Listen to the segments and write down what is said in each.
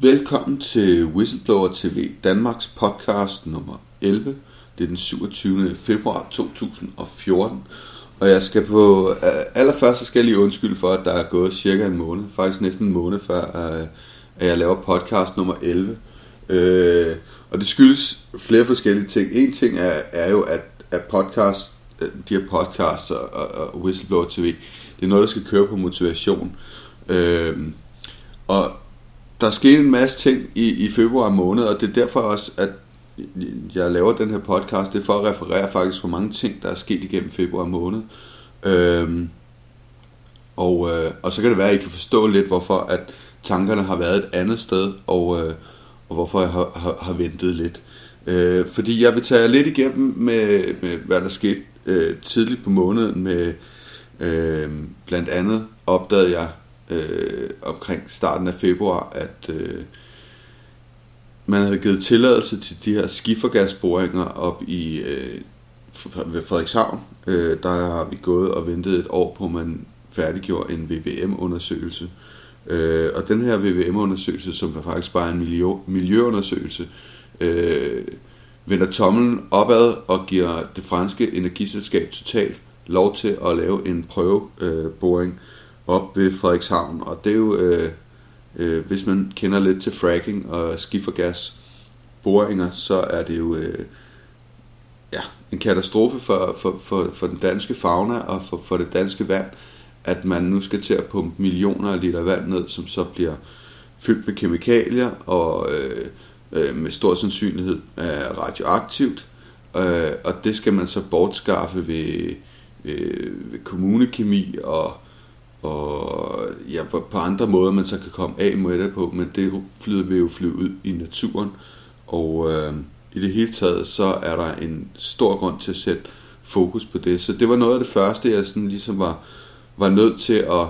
Velkommen til Whistleblower TV, Danmarks podcast nummer 11. Det er den 27. februar 2014. Og jeg skal på, øh, allerførst skal jeg lige undskylde for, at der er gået cirka en måned, faktisk næsten en måned før, øh, at jeg laver podcast nummer 11. Uh, øh, og det skyldes flere forskellige ting. En ting er, er jo, at, at podcast, de her podcasts og, og, og Whistleblower TV, det er noget, der skal køre på motivation. Øh, og der skete en masse ting i, i februar måned, og det er derfor også, at jeg laver den her podcast. Det er for at referere faktisk for mange ting, der er sket igennem februar måned. Øhm, og, øh, og så kan det være, at I kan forstå lidt, hvorfor at tankerne har været et andet sted, og, øh, og hvorfor jeg har, har, har ventet lidt. Øh, fordi jeg vil tage lidt igennem med, med hvad der skete øh, tidligt på måneden med øh, blandt andet opdagede jeg øh, omkring starten af februar, at øh, man havde givet tilladelse til de her skifergasboringer op i øh, ved Frederikshavn. Øh, der har vi gået og ventet et år på, at man færdiggjorde en VVM-undersøgelse. Øh, og den her VVM-undersøgelse, som er faktisk bare en miljø, miljøundersøgelse, øh, vender tommelen opad og giver det franske energiselskab Total lov til at lave en prøveboring øh, op ved Frederikshavn. Og det er jo, øh, øh, hvis man kender lidt til fracking og skifergas boringer, så er det jo øh, ja, en katastrofe for, for, for, for den danske fauna og for, for det danske vand, at man nu skal til at pumpe millioner af liter vand ned, som så bliver fyldt med kemikalier og øh, øh, med stor sandsynlighed er radioaktivt. Øh, og det skal man så bortskaffe ved, øh, ved kommunekemi og og ja, på, på andre måder, man så kan komme af med det på, men det flyder vi jo flyve ud i naturen, og øh, i det hele taget, så er der en stor grund til at sætte fokus på det. Så det var noget af det første, jeg sådan ligesom var, var nødt til at,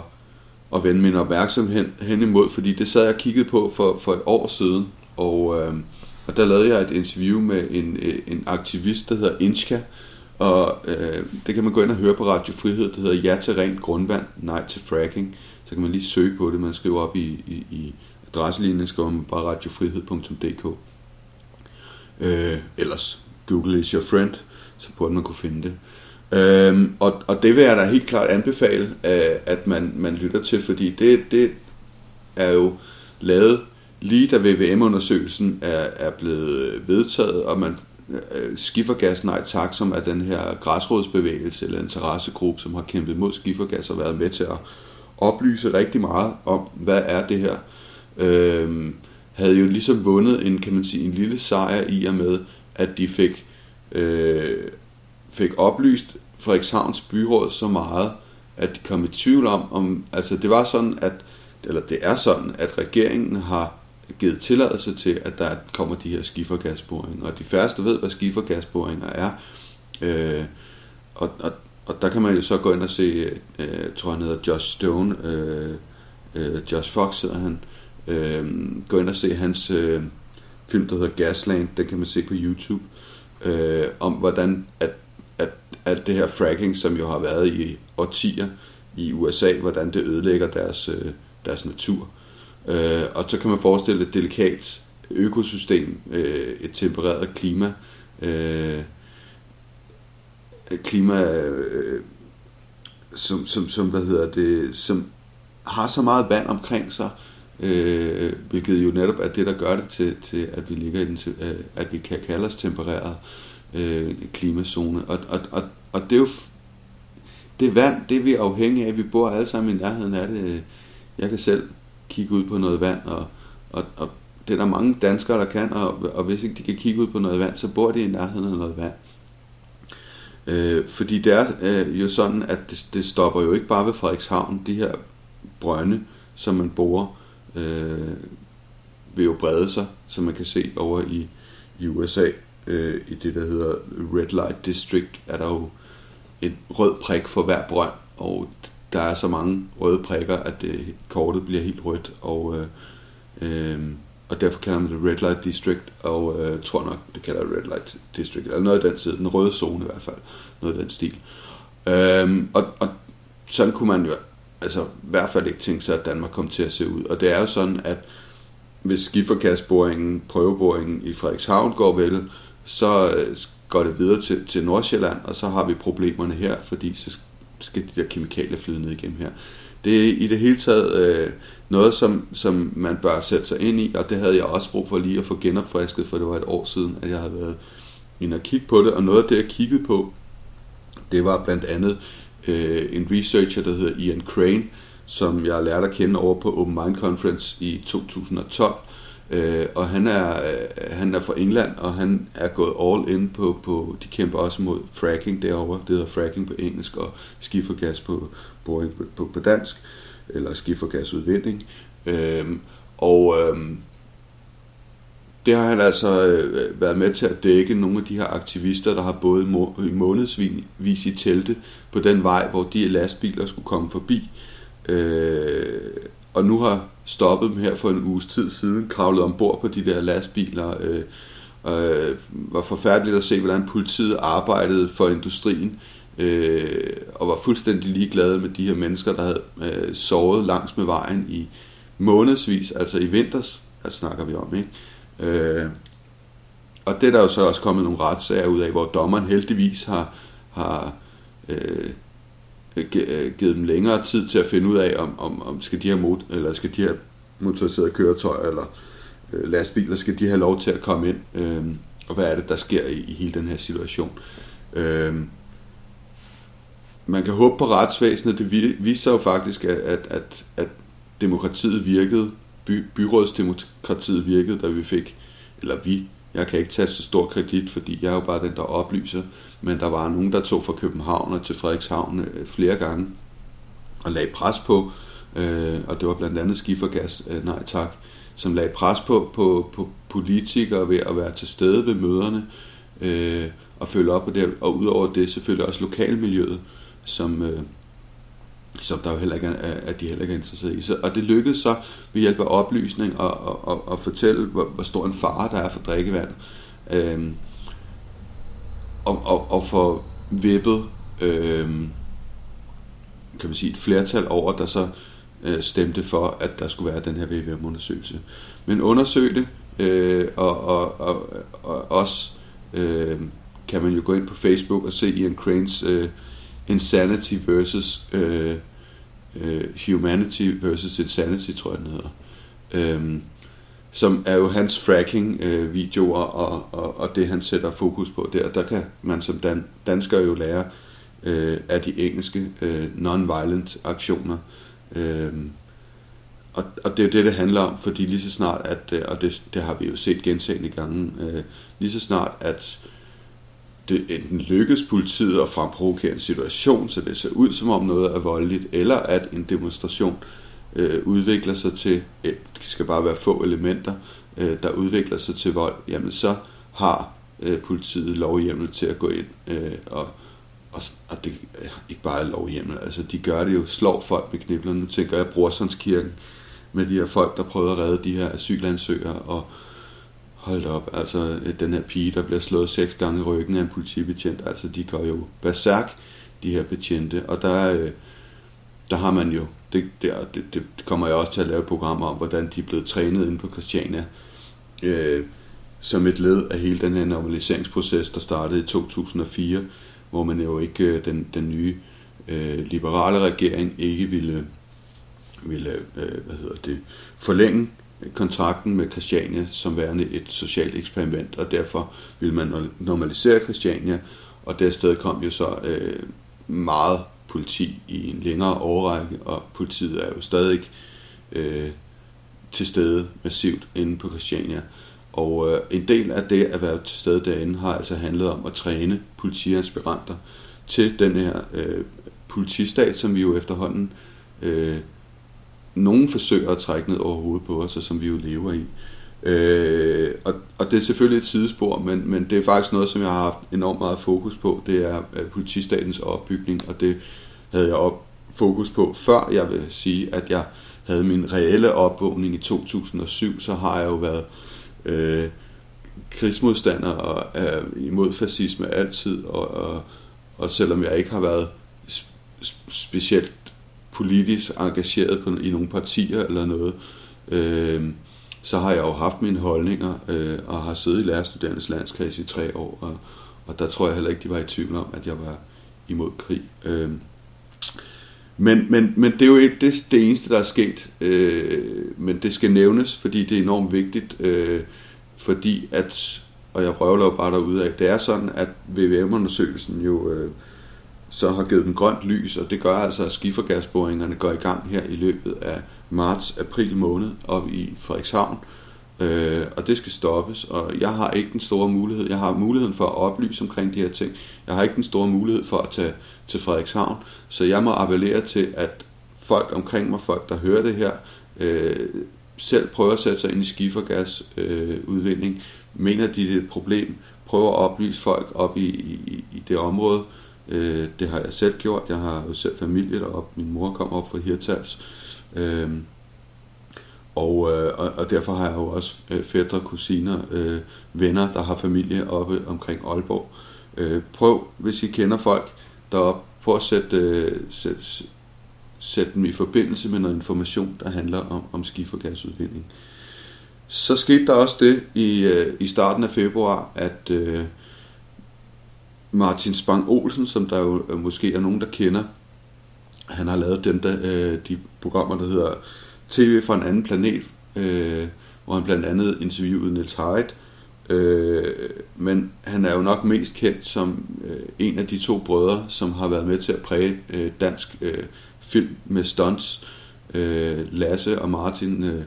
at vende min opmærksomhed hen, hen imod, fordi det sad jeg og kiggede på for, for et år siden, og, øh, og der lavede jeg et interview med en, øh, en aktivist, der hedder Inska, og øh, det kan man gå ind og høre på Radio Frihed. Det hedder Ja til rent grundvand, nej til fracking. Så kan man lige søge på det. Man skriver op i, i, i adresselinjen, skriver man bare radiofrihed.dk. Øh, ellers Google is your friend, så burde man kunne finde det. Øhm, og, og det vil jeg da helt klart anbefale, øh, at man, man lytter til, fordi det, det er jo lavet lige da VVM-undersøgelsen er, er blevet vedtaget, og man øh, skifergas nej tak, som er den her græsrådsbevægelse eller interessegruppe, som har kæmpet mod skifergas og været med til at oplyse rigtig meget om, hvad er det her. Øh, havde jo ligesom vundet en, kan man sige, en lille sejr i og med, at de fik, øh, fik oplyst Frederikshavns byråd så meget, at de kom i tvivl om, om altså det var sådan, at, eller det er sådan, at regeringen har givet tilladelse til, at der kommer de her skifergasboringer. Og de færreste ved, hvad skifergasboringer er. Øh, og, og, og der kan man jo så gå ind og se, øh, tror han hedder Josh Stone, øh, øh, Josh Fox hedder han, øh, gå ind og se hans øh, film, der hedder Gasland, den kan man se på YouTube, øh, om hvordan at, at alt det her fracking, som jo har været i årtier i USA, hvordan det ødelægger deres, øh, deres natur. Øh, og så kan man forestille et delikat økosystem, øh, et tempereret klima, øh, klima, øh, som, som, som, hvad hedder det, som har så meget vand omkring sig, øh, hvilket jo netop er det, der gør det til, til at vi ligger i den, øh, at vi kan kalde os tempereret øh, klimazone. Og, og, og, og det er jo det vand, det er vi afhængige af. Vi bor alle sammen i nærheden af det. Jeg kan selv kigge ud på noget vand, og, og, og det er der mange danskere, der kan, og, og hvis ikke de kan kigge ud på noget vand, så bor de i nærheden af noget vand. Øh, fordi det er øh, jo sådan, at det, det stopper jo ikke bare ved Frederikshavn. De her brønde, som man borer, øh, vil jo brede sig, som man kan se over i, i USA. Øh, I det, der hedder Red Light District, er der jo et rød prik for hver brønd, og der er så mange røde prikker, at det, kortet bliver helt rødt, og, øh, øh, og derfor kalder man det Red Light District, og øh, tror nok, det kalder Red Light District, eller noget af den side, den røde zone i hvert fald, noget af den stil. Øh, og, og sådan kunne man jo altså i hvert fald ikke tænke sig, at Danmark kom til at se ud. Og det er jo sådan, at hvis skifergasboringen, prøveboringen i Frederikshavn går vel, så øh, går det videre til, til Nordsjælland, og så har vi problemerne her, fordi så skal de der kemikalier flyde ned igennem her. Det er i det hele taget øh, noget, som, som man bør sætte sig ind i, og det havde jeg også brug for lige at få genopfrisket, for det var et år siden, at jeg havde været inde og kigge på det, og noget af det, jeg kiggede på, det var blandt andet øh, en researcher, der hedder Ian Crane, som jeg lærte at kende over på Open Mind Conference i 2012. Øh, og han er, øh, han er fra England, og han er gået all in på, på, de kæmper også mod fracking derovre, det hedder fracking på engelsk, og skifergas på, boring på, på, på dansk, eller skifergasudvinding. Øh, og øh, det har han altså øh, været med til at dække nogle af de her aktivister, der har både i månedsvis i telte på den vej, hvor de lastbiler skulle komme forbi. Øh, og nu har stoppet dem her for en uges tid siden, kravlet ombord på de der lastbiler. Øh, øh, var forfærdeligt at se, hvordan politiet arbejdede for industrien, øh, og var fuldstændig ligeglade med de her mennesker, der havde øh, sovet langs med vejen i månedsvis, altså i vinters, her snakker vi om, ikke? Øh, og det er der jo så også kommet nogle retssager ud af, hvor dommeren heldigvis har, har Øh, Øh, øh, givet dem længere tid til at finde ud af, om, om, om skal de her mot eller skal de her motoriserede køretøjer eller øh, lastbiler, skal de have lov til at komme ind, øh, og hvad er det, der sker i, i hele den her situation. Øh, man kan håbe på retsvæsenet, det viser jo faktisk, at, at, at, at demokratiet virkede, by, byrådsdemokratiet virkede, da vi fik, eller vi, jeg kan ikke tage så stor kredit, fordi jeg er jo bare den, der oplyser, men der var nogen, der tog fra København og til Frederikshavn øh, flere gange og lagde pres på, øh, og det var blandt andet skifergas, øh, nej tak, som lagde pres på, på, på politikere ved at være til stede ved møderne øh, og følge op på det, og udover det selvfølgelig også lokalmiljøet, som, øh, som der jo heller ikke er, at de heller ikke er interesseret i. Så, og det lykkedes så ved hjælp af oplysning og, og, og, og fortælle, hvor, hvor stor en fare der er for drikkevand. Øh, og, og, og få vippet øh, kan man sige, et flertal over, der så øh, stemte for, at der skulle være den her VVM-undersøgelse. Men undersøg det, øh, og, og, og, og også øh, kan man jo gå ind på Facebook og se Ian Cranes øh, Insanity versus øh, øh, Humanity versus Insanity, tror jeg den hedder. Øh, som er jo hans fracking-videoer øh, og, og, og det, han sætter fokus på der. Der kan man som dan, dansker jo lære øh, af de engelske øh, non-violent aktioner. Øh, og, og det er jo det, det handler om, fordi lige så snart, at, øh, og det, det har vi jo set gentagende gange, øh, lige så snart, at det enten lykkes politiet at fremprovokere en situation, så det ser ud som om noget er voldeligt, eller at en demonstration øh, øh, udvikler sig til, øh, det skal bare være få elementer, øh, der udvikler sig til vold, jamen så har øh, politiet lovhjemmel til at gå ind øh, og og, og det er ikke bare lovhjemmel, altså de gør det jo, slår folk med kniblerne. Tænker jeg Brorsonskirken med de her folk, der prøvede at redde de her asylansøgere, og hold op, altså øh, den her pige, der bliver slået seks gange i ryggen af en politibetjent, altså de går jo berserk, de her betjente, og der, øh, der har man jo det, det, det, det kommer jeg også til at lave et program om, hvordan de er blevet trænet inde på Christiania, øh, som et led af hele den her normaliseringsproces, der startede i 2004, hvor man jo ikke, øh, den, den nye øh, liberale regering ikke ville, ville øh, hvad hedder det, forlænge kontrakten med Christiania som værende et socialt eksperiment, og derfor ville man normalisere Christiania, og der sted kom jo så øh, meget politi i en længere årrække, og politiet er jo stadig øh, til stede massivt inde på Christiania. Og øh, en del af det at være til stede derinde har altså handlet om at træne politiaspiranter til den her øh, politistat, som vi jo efterhånden øh, nogen forsøger at trække ned over hovedet på os, og som vi jo lever i. Øh, og, og det er selvfølgelig et sidespor, men, men det er faktisk noget, som jeg har haft enormt meget fokus på. Det er øh, politistatens opbygning, og det havde jeg op fokus på, før jeg vil sige, at jeg havde min reelle opvågning i 2007, så har jeg jo været øh, krigsmodstander og øh, imod fascisme altid, og, og, og selvom jeg ikke har været specielt politisk engageret på, i nogle partier eller noget, øh, så har jeg jo haft mine holdninger, øh, og har siddet i lærerstuderendes landskreds i tre år, og, og der tror jeg heller ikke, de var i tvivl om, at jeg var imod krig. Øh, men, men, men det er jo ikke det, det eneste, der er sket. Øh, men det skal nævnes, fordi det er enormt vigtigt. Øh, fordi at, og jeg prøver jo bare derude af, det er sådan, at VVM-undersøgelsen jo øh, så har givet dem grønt lys, og det gør altså, at skifergasboringerne går i gang her i løbet af marts-april måned op i Frederikshavn. Øh, og det skal stoppes, og jeg har ikke den store mulighed. Jeg har muligheden for at oplyse omkring de her ting. Jeg har ikke den store mulighed for at tage til Frederikshavn, så jeg må appellere til, at folk omkring mig, folk der hører det her, øh, selv prøver at sætte sig ind i skifergasudvinding. Øh, udvinding. Mener de, det er et problem, prøver at oplyse folk op i, i, i det område. Øh, det har jeg selv gjort. Jeg har jo selv familie deroppe. Min mor kom op fra Hirtals. Øh, Øhm, og, øh, og, og derfor har jeg jo også øh, fædre, kusiner, øh, venner, der har familie oppe omkring Aalborg. Øh, prøv, hvis I kender folk deroppe, prøv at sætte, øh, sætte, sætte dem i forbindelse med noget information, der handler om, om skifergasudvinding. Så skete der også det i, øh, i starten af februar, at øh, Martin Spang Olsen, som der jo øh, måske er nogen, der kender, han har lavet den der, øh, de programmer, der hedder TV fra en anden planet, øh, hvor han blandt andet interviewede Niels Heidt, øh, men han er jo nok mest kendt som øh, en af de to brødre, som har været med til at præge øh, dansk øh, film med stunts. Øh, Lasse og Martin øh,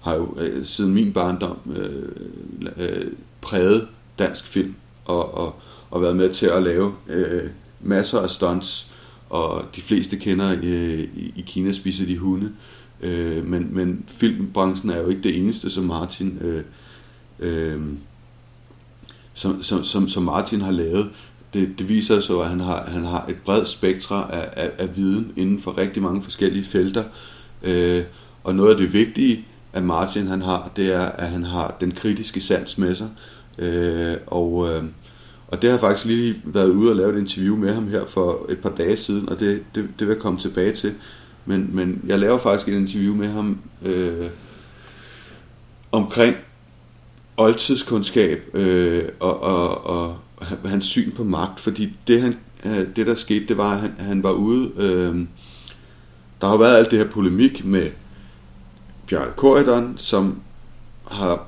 har jo øh, siden min barndom øh, øh, præget dansk film og, og, og været med til at lave øh, masser af stunts, og de fleste kender øh, i, i Kina spiser de hunde. Øh, men, men filmbranchen er jo ikke det eneste, som Martin øh, øh, som, som, som, som Martin har lavet. Det, det viser så, at han har, han har et bredt spektra af, af, af viden inden for rigtig mange forskellige felter. Øh, og noget af det vigtige, at Martin han har, det er, at han har den kritiske sans med sig. Øh, og, øh, og det har jeg faktisk lige været ude og lave et interview med ham her for et par dage siden, og det, det, det vil jeg komme tilbage til. Men, men jeg laver faktisk et interview med ham øh, omkring oldtidskundskab øh, og, og, og hans syn på magt, fordi det, han, øh, det der skete, det var, at han, han var ude, øh, der har været alt det her polemik med Bjørn Korydon, som har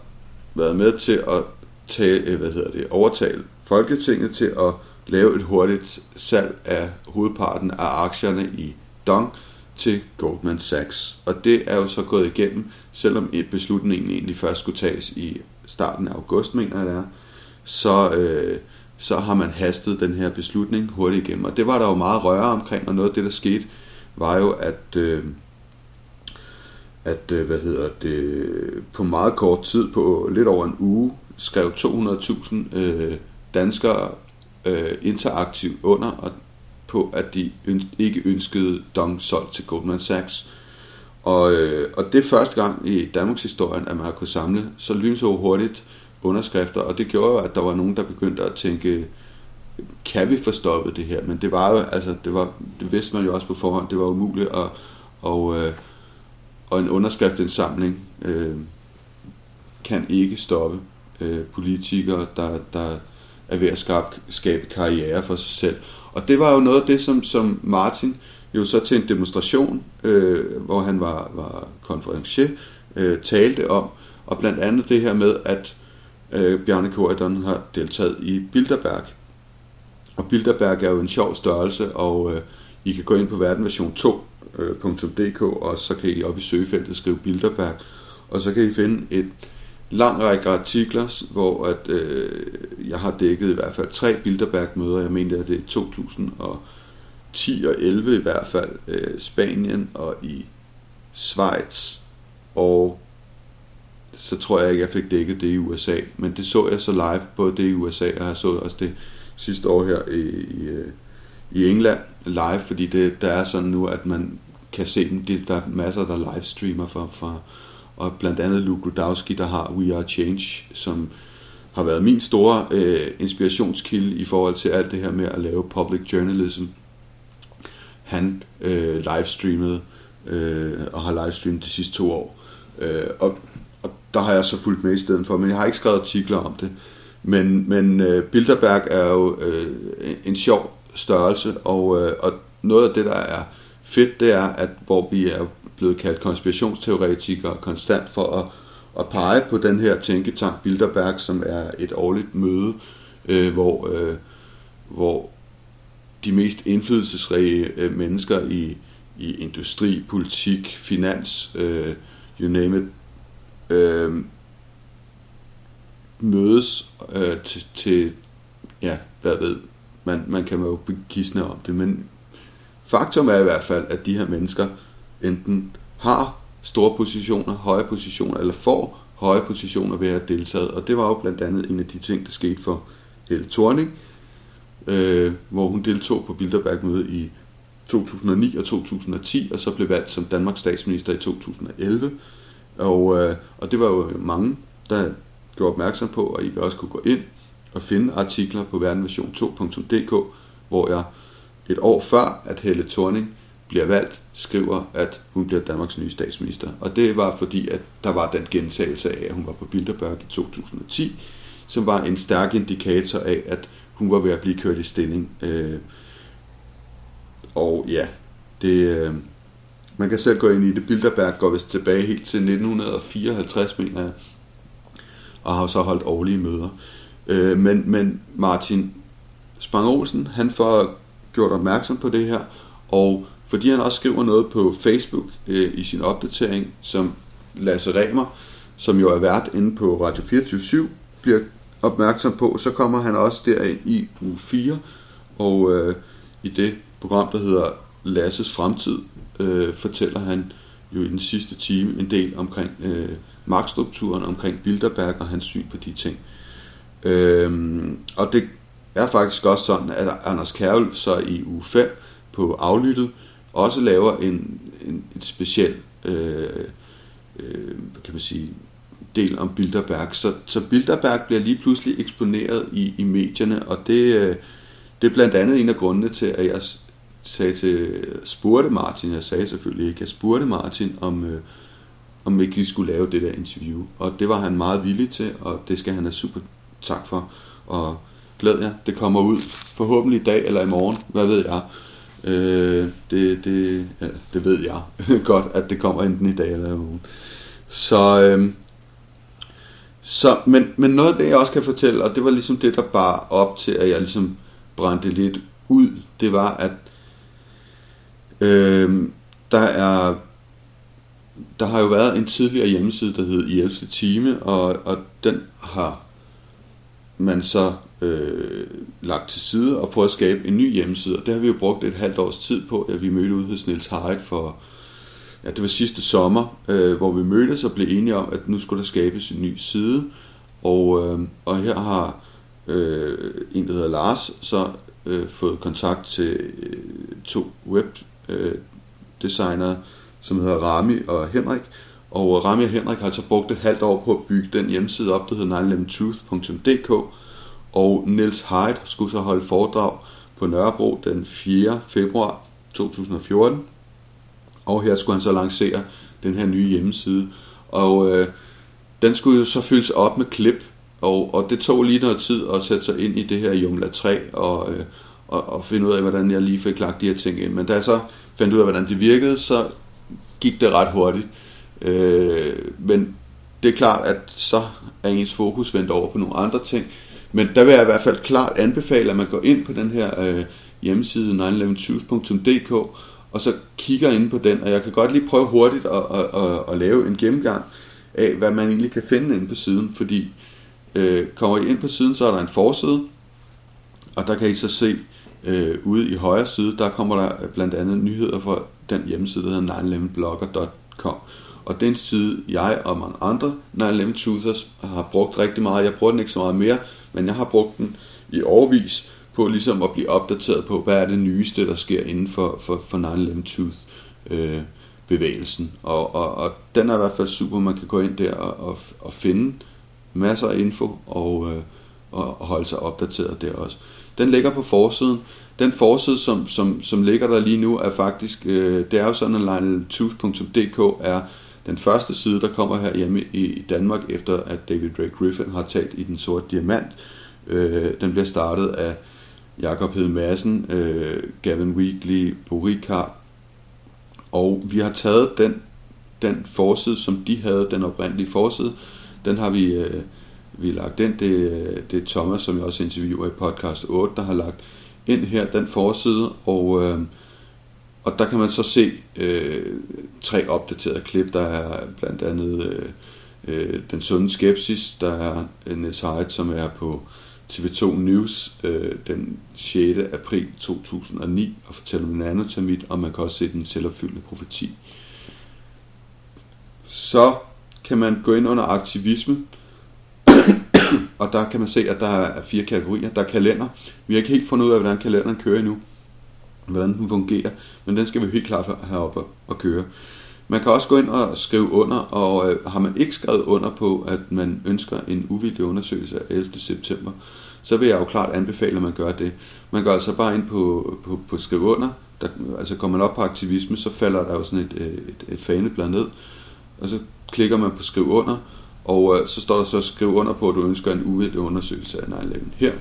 været med til at tage, øh, hvad hedder det, overtale Folketinget til at lave et hurtigt salg af hovedparten af aktierne i Dong til Goldman Sachs. Og det er jo så gået igennem, selvom beslutningen egentlig først skulle tages i starten af august, mener jeg det er, så, øh, så har man hastet den her beslutning hurtigt igennem. Og det var der jo meget røre omkring, og noget af det, der skete, var jo, at, øh, at øh, hvad hedder det, på meget kort tid, på lidt over en uge, skrev 200.000 øh, danskere øh, interaktivt under og på, at de øn- ikke ønskede Dong solgt til Goldman Sachs. Og, øh, og det er første gang i Danmarks historie, at man har kunnet samle så lyn hurtigt underskrifter, og det gjorde jo, at der var nogen, der begyndte at tænke, kan vi få stoppet det her? Men det var jo, altså, det, var, det vidste man jo også på forhånd, det var umuligt, og, og, øh, og en underskriftsindsamling øh, kan ikke stoppe øh, politikere, der, der er ved at skabe, skabe karriere for sig selv. Og det var jo noget af det, som, som Martin jo så til en demonstration, øh, hvor han var, var konferencier, øh, talte om, og blandt andet det her med, at øh, Bjarne Korydon har deltaget i Bilderberg. Og Bilderberg er jo en sjov størrelse, og øh, I kan gå ind på verdenversion2.dk, øh, og så kan I op i søgefeltet skrive Bilderberg, og så kan I finde et lang række artikler, hvor at, øh, jeg har dækket i hvert fald tre Bilderberg-møder. Jeg mener, at det er 2010 og 11 i hvert fald. Øh, Spanien og i Schweiz. Og så tror jeg ikke, jeg fik dækket det i USA. Men det så jeg så live, både det i USA, og jeg så også det sidste år her i, i, øh, i England live, fordi det, der er sådan nu, at man kan se dem. Der er masser, der livestreamer for, for og blandt andet Luke Rudowski, der har We Are Change, som har været min store øh, inspirationskilde i forhold til alt det her med at lave public journalism. Han øh, livestreamede øh, og har livestreamet de sidste to år. Øh, og, og der har jeg så fulgt med i stedet for, men jeg har ikke skrevet artikler om det. Men, men øh, Bilderberg er jo øh, en sjov størrelse, og, øh, og noget af det, der er fedt, det er, at hvor vi er blevet kaldt konspirationsteoretikere konstant for at, at pege på den her tænketank Bilderberg, som er et årligt møde, øh, hvor, øh, hvor de mest indflydelsesrige øh, mennesker i, i industri, politik, finans, øh, you name it, øh, mødes øh, til, til, ja, hvad ved, man, man kan jo begisne om det, men faktum er i hvert fald, at de her mennesker enten har store positioner, høje positioner, eller får høje positioner ved at have deltaget, og det var jo blandt andet en af de ting, der skete for Helle Thorning, øh, hvor hun deltog på Bilderberg-mødet i 2009 og 2010, og så blev valgt som Danmarks statsminister i 2011. Og, øh, og det var jo mange, der gjorde opmærksom på, og I også kunne gå ind og finde artikler på verdenversion2.dk, hvor jeg et år før, at Helle Thorning bliver valgt, skriver, at hun bliver Danmarks nye statsminister. Og det var fordi, at der var den gentagelse af, at hun var på Bilderberg i 2010, som var en stærk indikator af, at hun var ved at blive kørt i stilling. Øh, og ja, det, øh, man kan selv gå ind i det. Bilderberg går vist tilbage helt til 1954, mener jeg, og har så holdt årlige møder. Øh, men, men Martin Spang Olsen, han får gjort opmærksom på det her, og fordi han også skriver noget på Facebook øh, i sin opdatering, som Lasse Remer, som jo er vært inde på Radio 24 bliver opmærksom på, så kommer han også derind i uge 4, og øh, i det program, der hedder Lasses Fremtid, øh, fortæller han jo i den sidste time en del omkring øh, magtstrukturen, omkring Bilderberg og hans syn på de ting. Øh, og det er faktisk også sådan, at Anders Kærvel så i uge 5 på aflyttet også laver en, en, et speciel øh, øh, kan man sige, del om Bilderberg. Så, så Bilderberg bliver lige pludselig eksponeret i, i medierne, og det, øh, det er blandt andet en af grundene til, at jeg sagde til, spurgte Martin, jeg sagde selvfølgelig ikke, jeg spurgte Martin, om, øh, om ikke vi skulle lave det der interview. Og det var han meget villig til, og det skal han have super tak for. Og glæd jer, det kommer ud forhåbentlig i dag eller i morgen, hvad ved jeg. Øh, det, det, ja, det ved jeg godt, at det kommer enten i dag eller i morgen. Så, øh, så men, men noget af det, jeg også kan fortælle, og det var ligesom det, der bar op til, at jeg ligesom brændte lidt ud, det var, at øh, der er der har jo været en tidligere hjemmeside, der hed I 11. time, og, og den har man så øh, lagt til side og prøvet at skabe en ny hjemmeside. Og det har vi jo brugt et halvt års tid på, at vi mødte ude hos Niels Harit for, ja, det var sidste sommer, øh, hvor vi mødtes og blev enige om, at nu skulle der skabes en ny side. Og, øh, og her har øh, en, der hedder Lars, så øh, fået kontakt til øh, to webdesignere, øh, som hedder Rami og Henrik. Og Rami og Henrik har altså brugt et halvt år på at bygge den hjemmeside op, der hedder 911truth.dk, og Niels Heidt skulle så holde foredrag på Nørrebro den 4. februar 2014. Og her skulle han så lancere den her nye hjemmeside. Og øh, den skulle jo så fyldes op med klip, og, og det tog lige noget tid at sætte sig ind i det her Joomla 3 og, øh, og, og finde ud af, hvordan jeg lige fik lagt de her ting ind. Men da jeg så fandt ud af, hvordan det virkede, så gik det ret hurtigt. Øh, men det er klart, at så er ens fokus vendt over på nogle andre ting. Men der vil jeg i hvert fald klart anbefale, at man går ind på den her øh, hjemmeside 911 og så kigger ind på den, og jeg kan godt lige prøve hurtigt at, at, at, at lave en gennemgang af, hvad man egentlig kan finde inde på siden, fordi øh, kommer I ind på siden, så er der en forside, og der kan I så se øh, ude i højre side, der kommer der blandt andet nyheder fra den hjemmeside, der hedder 911blogger.com. Og den side, jeg og mange andre 911 har brugt rigtig meget. Jeg bruger den ikke så meget mere, men jeg har brugt den i overvis på ligesom at blive opdateret på, hvad er det nyeste, der sker inden for, for, for 9-11-tooth øh, bevægelsen. Og, og, og den er i hvert fald super, man kan gå ind der og, og, og finde masser af info og, øh, og, og holde sig opdateret der også. Den ligger på forsiden. Den forside, som, som, som ligger der lige nu, er faktisk, øh, det er jo sådan, at linetooth.dk er den første side, der kommer her hjemme i Danmark, efter at David Drake Griffin har talt i Den Sorte Diamant, øh, den bliver startet af Jakob Hed Madsen, øh, Gavin Weekly, Borikar, og vi har taget den, den forside, som de havde, den oprindelige forside, den har vi, øh, vi lagt ind. Det, øh, det er Thomas, som jeg også interviewer i podcast 8, der har lagt ind her, den forside, og, øh, og der kan man så se øh, tre opdaterede klip. Der er blandt andet øh, øh, Den Sunde Skepsis, der er øh, Nes Hyde, som er på TV2 News øh, den 6. april 2009 og fortæller om nanotermit, og man kan også se den selvopfyldende profeti. Så kan man gå ind under aktivisme, og der kan man se, at der er fire kategorier. Der er kalender. Vi har ikke helt fundet ud af, hvordan kalenderen kører endnu. Hvordan den fungerer. Men den skal vi helt klart have op og køre. Man kan også gå ind og skrive under, og øh, har man ikke skrevet under på, at man ønsker en uvildig undersøgelse af 11. september, så vil jeg jo klart anbefale, at man gør det. Man går altså bare ind på, på, på skrive under, der, altså kommer man op på aktivisme, så falder der jo sådan et, øh, et, et faneblad ned, og så klikker man på skrive under, og øh, så står der så skriv under på, at du ønsker en uvildig undersøgelse af 9-11 her.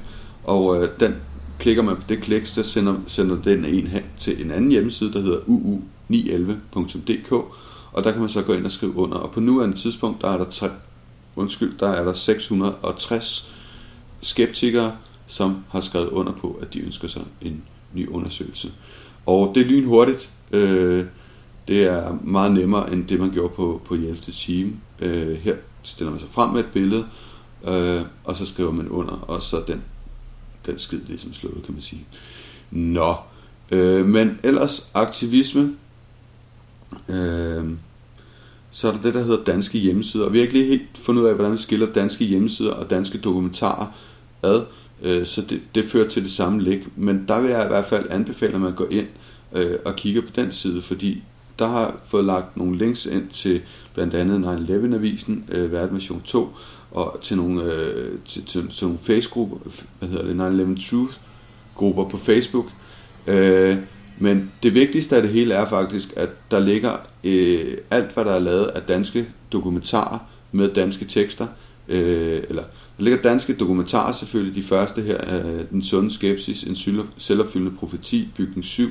Og øh, den klikker man på det klik, så sender, sender den en hen til en anden hjemmeside, der hedder uu911.dk, og der kan man så gå ind og skrive under. Og på nuværende tidspunkt, der er der, tre, undskyld, der er der 660 skeptikere, som har skrevet under på, at de ønsker sig en ny undersøgelse. Og det er lynhurtigt. Øh, det er meget nemmere end det, man gjorde på, på 11. time. Øh, her stiller man sig frem med et billede, øh, og så skriver man under, og så den, den skid ligesom slået, kan man sige. Nå, øh, men ellers aktivisme, øh, så er der det, der hedder danske hjemmesider. Og vi har ikke lige helt fundet ud af, hvordan vi skiller danske hjemmesider og danske dokumentarer ad, øh, så det, det fører til det samme læg. Men der vil jeg i hvert fald anbefale, at man går ind øh, og kigger på den side, fordi der har fået lagt nogle links ind til blandt andet 9-11-avisen, øh, Verden 2, og til nogle, øh, til, til, til nogle Facebook, hvad hedder det, 9-11 Truth grupper på Facebook. Øh, men det vigtigste af det hele er faktisk, at der ligger øh, alt, hvad der er lavet af danske dokumentarer med danske tekster, øh, eller der ligger danske dokumentarer selvfølgelig, de første her, øh, Den sunde skepsis, En selvopfyldende profeti, Bygning 7,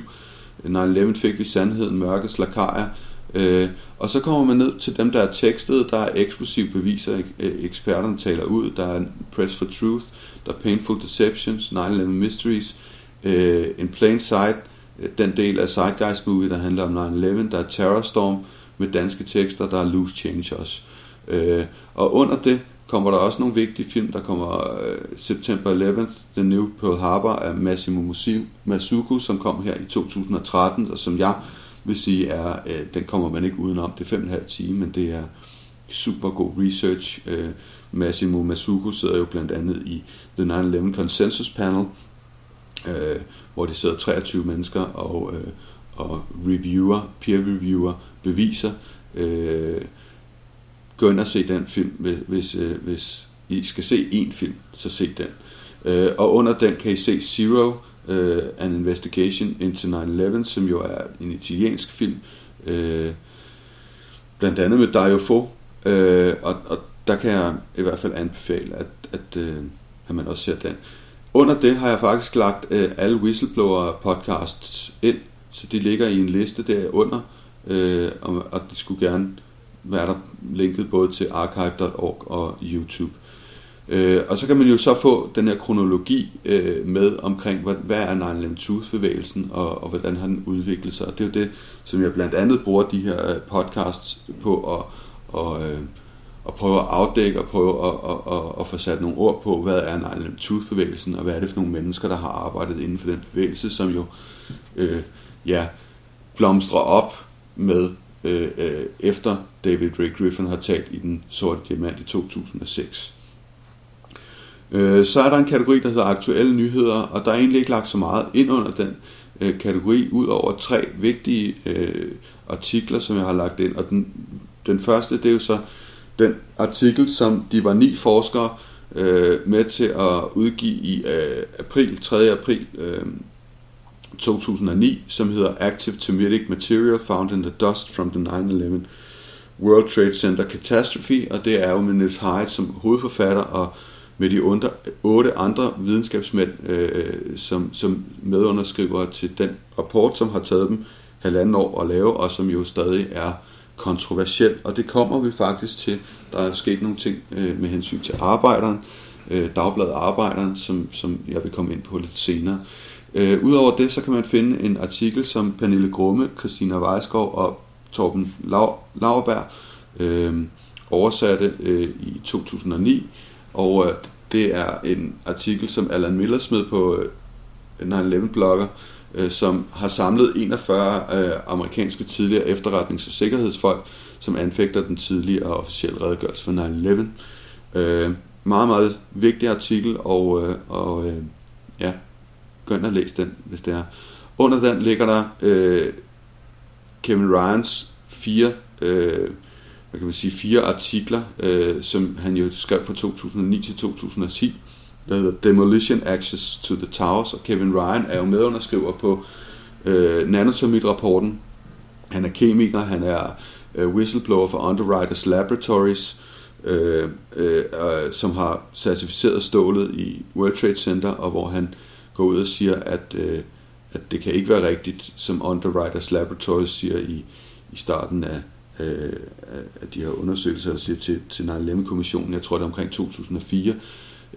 9-11 fik vi sandheden, mørkets lakajer, øh, og så kommer man ned til dem, der er tekstet, der er eksplosive beviser, øh, eksperterne taler ud, der er Press for Truth, der er Painful Deceptions, 9-11 Mysteries, øh, In Plain Sight, øh, den del af Zeitgeist Movie, der handler om 9-11, der er Terror Storm med danske tekster, der er Loose Change også. Øh, og under det kommer der også nogle vigtige film, der kommer øh, September 11, The New Pearl Harbor af Massimo Masuku, som kom her i 2013, og som jeg vil sige er, øh, den kommer man ikke udenom, det er fem og en halv time, men det er super god research. Øh, Massimo Masuku sidder jo blandt andet i The 9-11 Consensus Panel, øh, hvor de sidder 23 mennesker og, øh, og reviewer, peer reviewer, beviser, Øh, gå ind og se den film, hvis, hvis, øh, hvis I skal se en film, så se den. Øh, og under den kan I se Zero, øh, An Investigation into 9-11, som jo er en italiensk film, øh, blandt andet med Dario Fo, øh, og, og der kan jeg i hvert fald anbefale, at, at, øh, at man også ser den. Under det har jeg faktisk lagt øh, alle whistleblower podcasts ind, så de ligger i en liste derunder, øh, og, og de skulle gerne være der linket både til archive.org og YouTube. Øh, og så kan man jo så få den her kronologi øh, med omkring, hvad, hvad er 9-11 Truth-bevægelsen, og, og hvordan har den udviklet sig. Og det er jo det, som jeg blandt andet bruger de her øh, podcasts på at, og, øh, at prøve at afdække og prøve at, at, at, at få sat nogle ord på, hvad er 9-11 Truth-bevægelsen, og hvad er det for nogle mennesker, der har arbejdet inden for den bevægelse, som jo øh, ja, blomstrer op med øh, øh, efter David Ray Griffin har talt i Den Sorte Diamant i 2006. Øh, så er der en kategori, der hedder aktuelle nyheder, og der er egentlig ikke lagt så meget ind under den øh, kategori, ud over tre vigtige øh, artikler, som jeg har lagt ind. Og den, den første, det er jo så den artikel, som de var ni forskere øh, med til at udgive i øh, april, 3. april øh, 2009, som hedder Active Thermitic Material Found in the Dust from the 9-11 World Trade Center Catastrophe, og det er jo med Niels Hyde som hovedforfatter, og med de under, otte andre videnskabsmænd øh, som, som medunderskriver til den rapport, som har taget dem halvanden år at lave, og som jo stadig er kontroversiel. Og det kommer vi faktisk til. Der er sket nogle ting øh, med hensyn til arbejderen, øh, dagbladet Arbejderen, som, som jeg vil komme ind på lidt senere. Øh, Udover det, så kan man finde en artikel, som Pernille Grumme, Christina Weisgaard og Torben Lauerberg øh, oversatte øh, i 2009. Og øh, det er en artikel, som Alan Miller smed på øh, 9-11-blogger, øh, som har samlet 41 øh, amerikanske tidligere efterretnings- og sikkerhedsfolk, som anfægter den tidligere officielle redegørelse for 9-11. Øh, meget, meget vigtig artikel, og, øh, og øh, ja, gå ind og læs den, hvis det er. Under den ligger der øh, Kevin Ryans fire, øh, hvad kan man sige, fire artikler, øh, som han jo skrev fra 2009 til 2010, der hedder Demolition Access to the Towers, og Kevin Ryan er jo medunderskriver på øh, nanotomid-rapporten. Han er kemiker, han er øh, whistleblower for Underwriters Laboratories, øh, øh, øh, som har certificeret stålet i World Trade Center, og hvor han går ud og siger, at, øh, at det kan ikke være rigtigt, som Underwriters Laboratories siger i, i starten af, øh, af de her undersøgelser, siger til, til 9-11-kommissionen, jeg tror det er omkring 2004,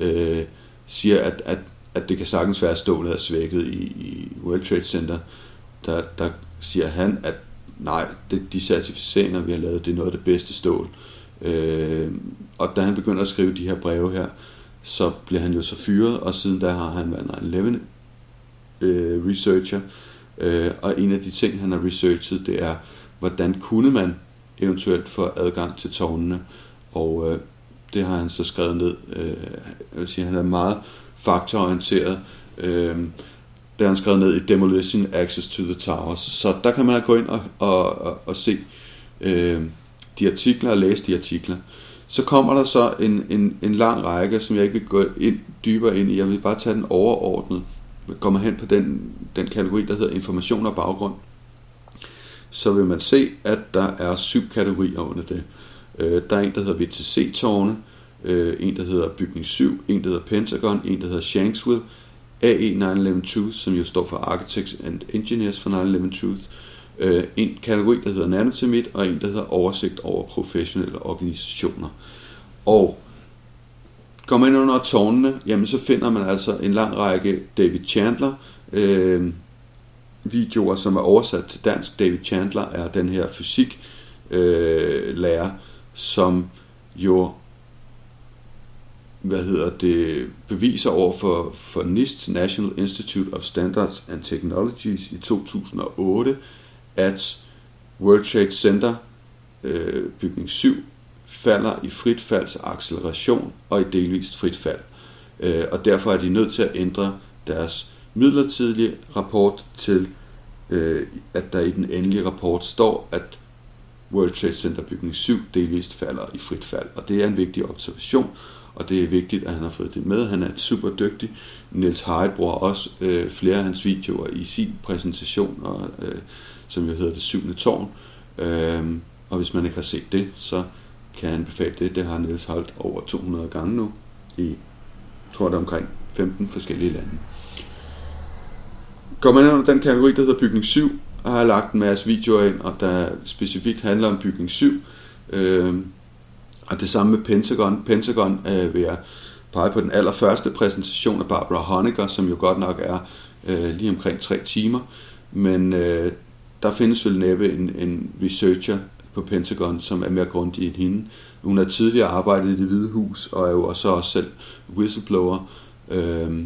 øh, siger, at, at, at det kan sagtens være, at stålet er svækket i, i World Trade Center. Der, der siger han, at nej, det, de certificeringer, vi har lavet, det er noget af det bedste stål. Øh, og da han begynder at skrive de her breve her, så bliver han jo så fyret, og siden da har han været en levende øh, researcher. Øh, og en af de ting, han har researchet, det er, hvordan kunne man eventuelt får adgang til tårnene. Og øh, det har han så skrevet ned. Øh, jeg vil sige, han er meget faktororienteret. Øh, det har han skrevet ned i Demolition Access to the Towers. Så der kan man gå ind og, og, og, og se øh, de artikler og læse de artikler. Så kommer der så en, en, en lang række, som jeg ikke vil gå ind, dybere ind i. Jeg vil bare tage den overordnet. Jeg kommer hen på den, den kategori, der hedder information og baggrund. Så vil man se, at der er syv kategorier under det. Øh, der er en, der hedder VTC-tårne, øh, en, der hedder Bygning 7, en, der hedder Pentagon, en, der hedder Shanksville, AE 911 som jo står for Architects and Engineers for 911 Truth, øh, en kategori, der hedder Nanotemid, og en, der hedder Oversigt over professionelle organisationer. Og går man ind under tårnene, jamen så finder man altså en lang række David Chandler øh, videoer, som er oversat til dansk. David Chandler er den her fysik øh, som jo hvad hedder det, beviser over for, for NIST, National Institute of Standards and Technologies i 2008, at World Trade Center øh, bygning 7 falder i frit falds acceleration og i delvist frit fald. Øh, og derfor er de nødt til at ændre deres midlertidige rapport til, øh, at der i den endelige rapport står, at World Trade Center bygning 7 delvist falder i frit fald. Og det er en vigtig observation, og det er vigtigt, at han har fået det med. Han er super dygtig. Niels Hyde bruger også øh, flere af hans videoer i sin præsentation, og, øh, som jo hedder Det syvende tårn. Øh, og hvis man ikke har set det, så kan jeg anbefale det. Det har Niels holdt over 200 gange nu i, tror det omkring 15 forskellige lande. Går man ind under den kategori, der hedder bygning 7, og har lagt en masse videoer ind, og der specifikt handler om bygning 7. Øh, og det samme med Pentagon. Pentagon øh, vil jeg pege på den allerførste præsentation af Barbara Honecker, som jo godt nok er øh, lige omkring tre timer. Men øh, der findes vel næppe en, en researcher på Pentagon, som er mere grundig end hende. Hun har tidligere arbejdet i det hvide hus, og er jo også, også selv whistleblower. Øh,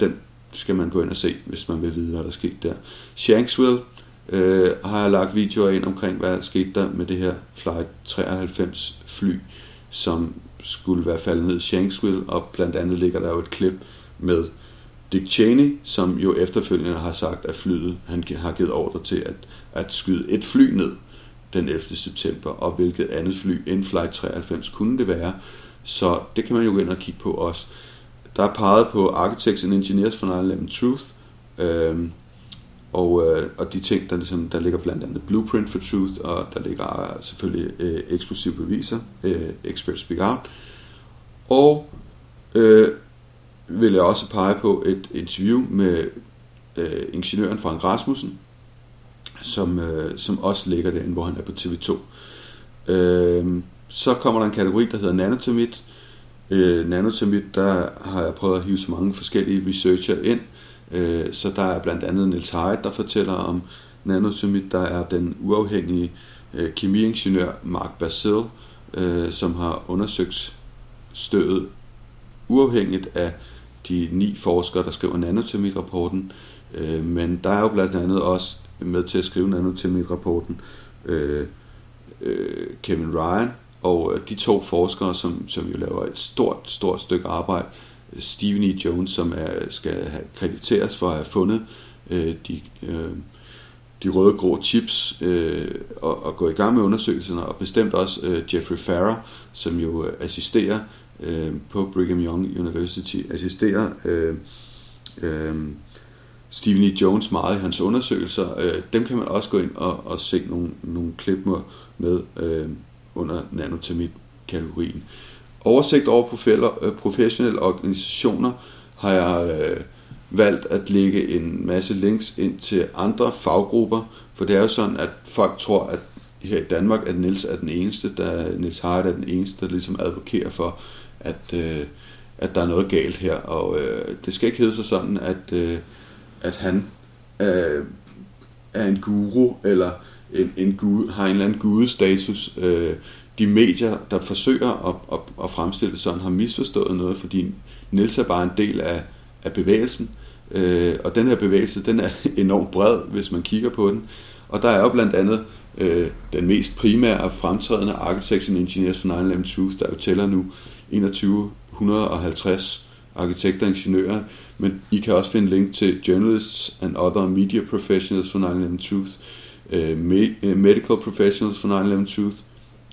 den skal man gå ind og se, hvis man vil vide, hvad der skete der. Shanksville øh, har jeg lagt videoer ind omkring, hvad der skete der med det her Flight 93 fly, som skulle være faldet ned i Shanksville, og blandt andet ligger der jo et klip med Dick Cheney, som jo efterfølgende har sagt, at flyet, han har givet ordre til at, at skyde et fly ned den 11. september, og hvilket andet fly end Flight 93 kunne det være. Så det kan man jo gå ind og kigge på også. Der er peget på Architects and Engineers for 9-11 Truth, øhm, og, øh, og de ting, der, ligesom, der ligger blandt andet Blueprint for Truth, og der ligger øh, selvfølgelig øh, eksplosive beviser, øh, Expert Speak Out. Og øh, vil jeg også pege på et interview med øh, ingeniøren Frank Rasmussen, som, øh, som også ligger derinde, hvor han er på TV2. Øh, så kommer der en kategori, der hedder nanotermit. Øh, nanotermit, der har jeg prøvet at hive så mange forskellige researcher ind, Øh, så der er blandt andet Niels Heidt, der fortæller om nanotermit. Der er den uafhængige øh, kemiingeniør Mark Basil, øh, som har undersøgt stødet uafhængigt af de ni forskere, der skriver nanotermit-rapporten. Øh, men der er jo blandt andet også med til at skrive nanotermit-rapporten øh, øh, Kevin Ryan, og øh, de to forskere, som, som jo laver et stort, stort stykke arbejde, øh, Stephen E. Jones, som er, skal have krediteres for at have fundet øh, de, øh, de røde-grå chips øh, og, og gå i gang med undersøgelserne, og bestemt også øh, Jeffrey Farrer, som jo øh, assisterer øh, på Brigham Young University, assisterer øh, øh, Stephen E. Jones meget i hans undersøgelser. Øh, dem kan man også gå ind og, og se nogle, nogle klip med, med øh, under nanotermit-kategorien oversigt over øh, professionelle organisationer har jeg øh, valgt at lægge en masse links ind til andre faggrupper, for det er jo sådan, at folk tror, at her i Danmark, at Niels er den eneste, der Niels Hardt er den eneste, der ligesom advokerer for, at, øh, at der er noget galt her. Og øh, det skal ikke hedde sig sådan, at, øh, at han øh, er en guru, eller en, en gud, har en eller anden gudestatus. Øh, de medier, der forsøger at, at, at fremstille det sådan, har misforstået noget, fordi Niels er bare en del af, af bevægelsen, øh, og den her bevægelse, den er enormt bred, hvis man kigger på den, og der er jo blandt andet øh, den mest primære og fremtrædende Architects and Engineers for 9 Truth, der jo tæller nu 2150 arkitekter og ingeniører, men I kan også finde link til Journalists and Other Media Professionals for 9 Truth, Øh, øh, medical Professionals for 9-11 Truth,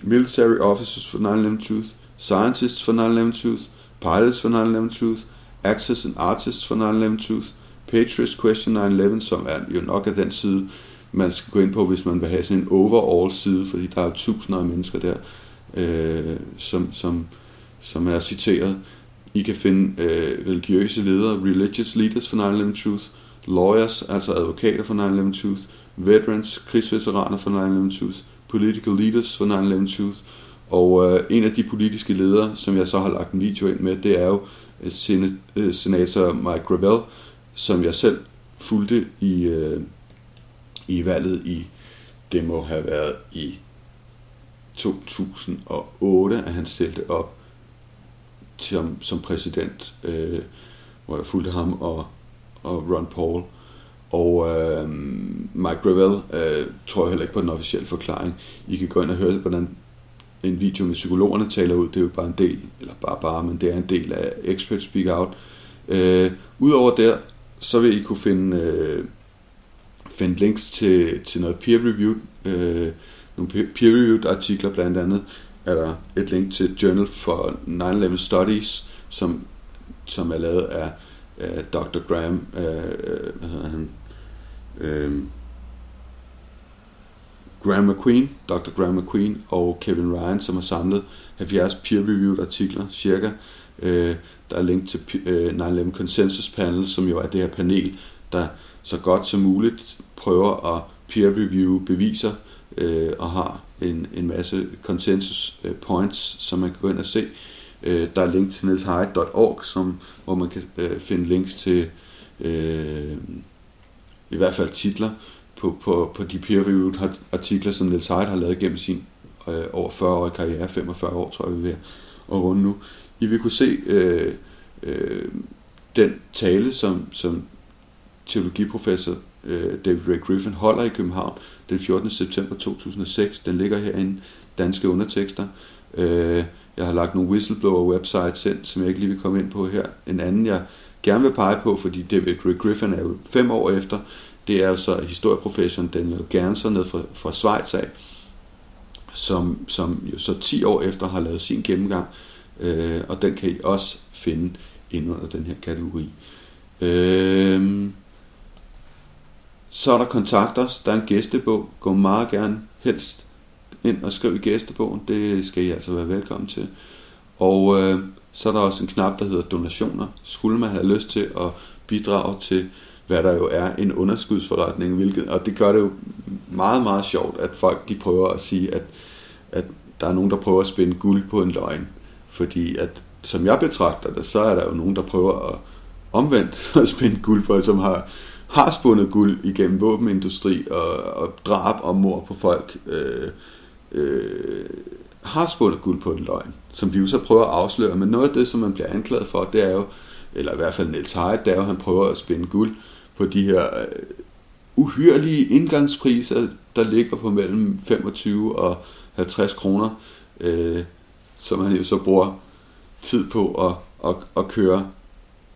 military officers for 9-11 Truth, scientists for 9-11 Truth, pilots for 9-11 Truth, actors and artists for 9-11 Truth, Patriots Question 9-11, som er jo nok af den side, man skal gå ind på, hvis man vil have sådan en overall side, fordi der er tusinder af mennesker der, øh, som, som, som er citeret. I kan finde øh, religiøse ledere, religious leaders for 9-11 Truth, lawyers, altså advokater for 9-11 Truth, veterans, krigsveteraner fra 9-11 Truth, Political Leaders fra 9-11 Truth. Og øh, en af de politiske ledere, som jeg så har lagt en video ind med, det er jo øh, sen- øh, senator Mike Gravel, som jeg selv fulgte i, øh, i valget i, det må have været i 2008, at han stillede op som, som præsident, øh, hvor jeg fulgte ham og, og Ron Paul. Og øh, Mike Gravel øh, tror jeg heller ikke på den officielle forklaring. I kan gå ind og høre, hvordan en video med psykologerne taler ud. Det er jo bare en del, eller bare bare, men det er en del af Expert Speak Out. Øh, Udover der, så vil I kunne finde, øh, finde links til, til noget peer-reviewed, øh, nogle peer-reviewed artikler blandt andet. Er der et link til Journal for 9-11 Studies, som, som er lavet af, Dr. Graham, øh, øh, hvad hedder han, øh, Graham McQueen, Dr. Graham McQueen og Kevin Ryan, som har samlet 70 peer-reviewed artikler cirka. Øh, der er link til øh, 9-11 Consensus Panel, som jo er det her panel, der så godt som muligt prøver at peer-review beviser øh, og har en, en masse consensus øh, points, som man kan gå ind og se. Øh, der er link til nilshide.org, som, hvor man kan øh, finde links til øh, i hvert fald titler på, på, på de peer-reviewed artikler, som Niels Heidt har lavet gennem sin øh, over 40-årige karriere, 45 år tror jeg vi er at runde nu. I vil kunne se øh, øh, den tale, som, som teologiprofessor øh, David Ray Griffin holder i København den 14. september 2006. Den ligger herinde, danske undertekster. Øh, jeg har lagt nogle whistleblower websites ind, som jeg ikke lige vil komme ind på her. En anden, jeg gerne vil pege på, fordi David Ray Griffin er jo fem år efter, det er jo så historieprofessoren Daniel Gernser ned fra, fra Schweiz af, som, som jo så 10 år efter har lavet sin gennemgang, øh, og den kan I også finde ind under den her kategori. Øh, så er der kontakt os, der er en gæstebog, gå meget gerne helst ind og skriv i gæstebogen, det skal I altså være velkommen til. Og øh, så er der også en knap, der hedder donationer. Skulle man have lyst til at bidrage til, hvad der jo er en underskudsforretning, hvilket, og det gør det jo meget, meget sjovt, at folk de prøver at sige, at, at der er nogen, der prøver at spænde guld på en løgn. Fordi at, som jeg betragter det, så er der jo nogen, der prøver at omvendt at spænde guld på, som har, har spundet guld igennem våbenindustri og, og drab og mor på folk. Øh, øh, har spundet guld på en løgn, som vi jo så prøver at afsløre. Men noget af det, som man bliver anklaget for, det er jo, eller i hvert fald Niels Heidt, det er jo, at han prøver at spænde guld på de her øh, uhyrlige indgangspriser, der ligger på mellem 25 og 50 kroner, øh, som han jo så bruger tid på at, at, at køre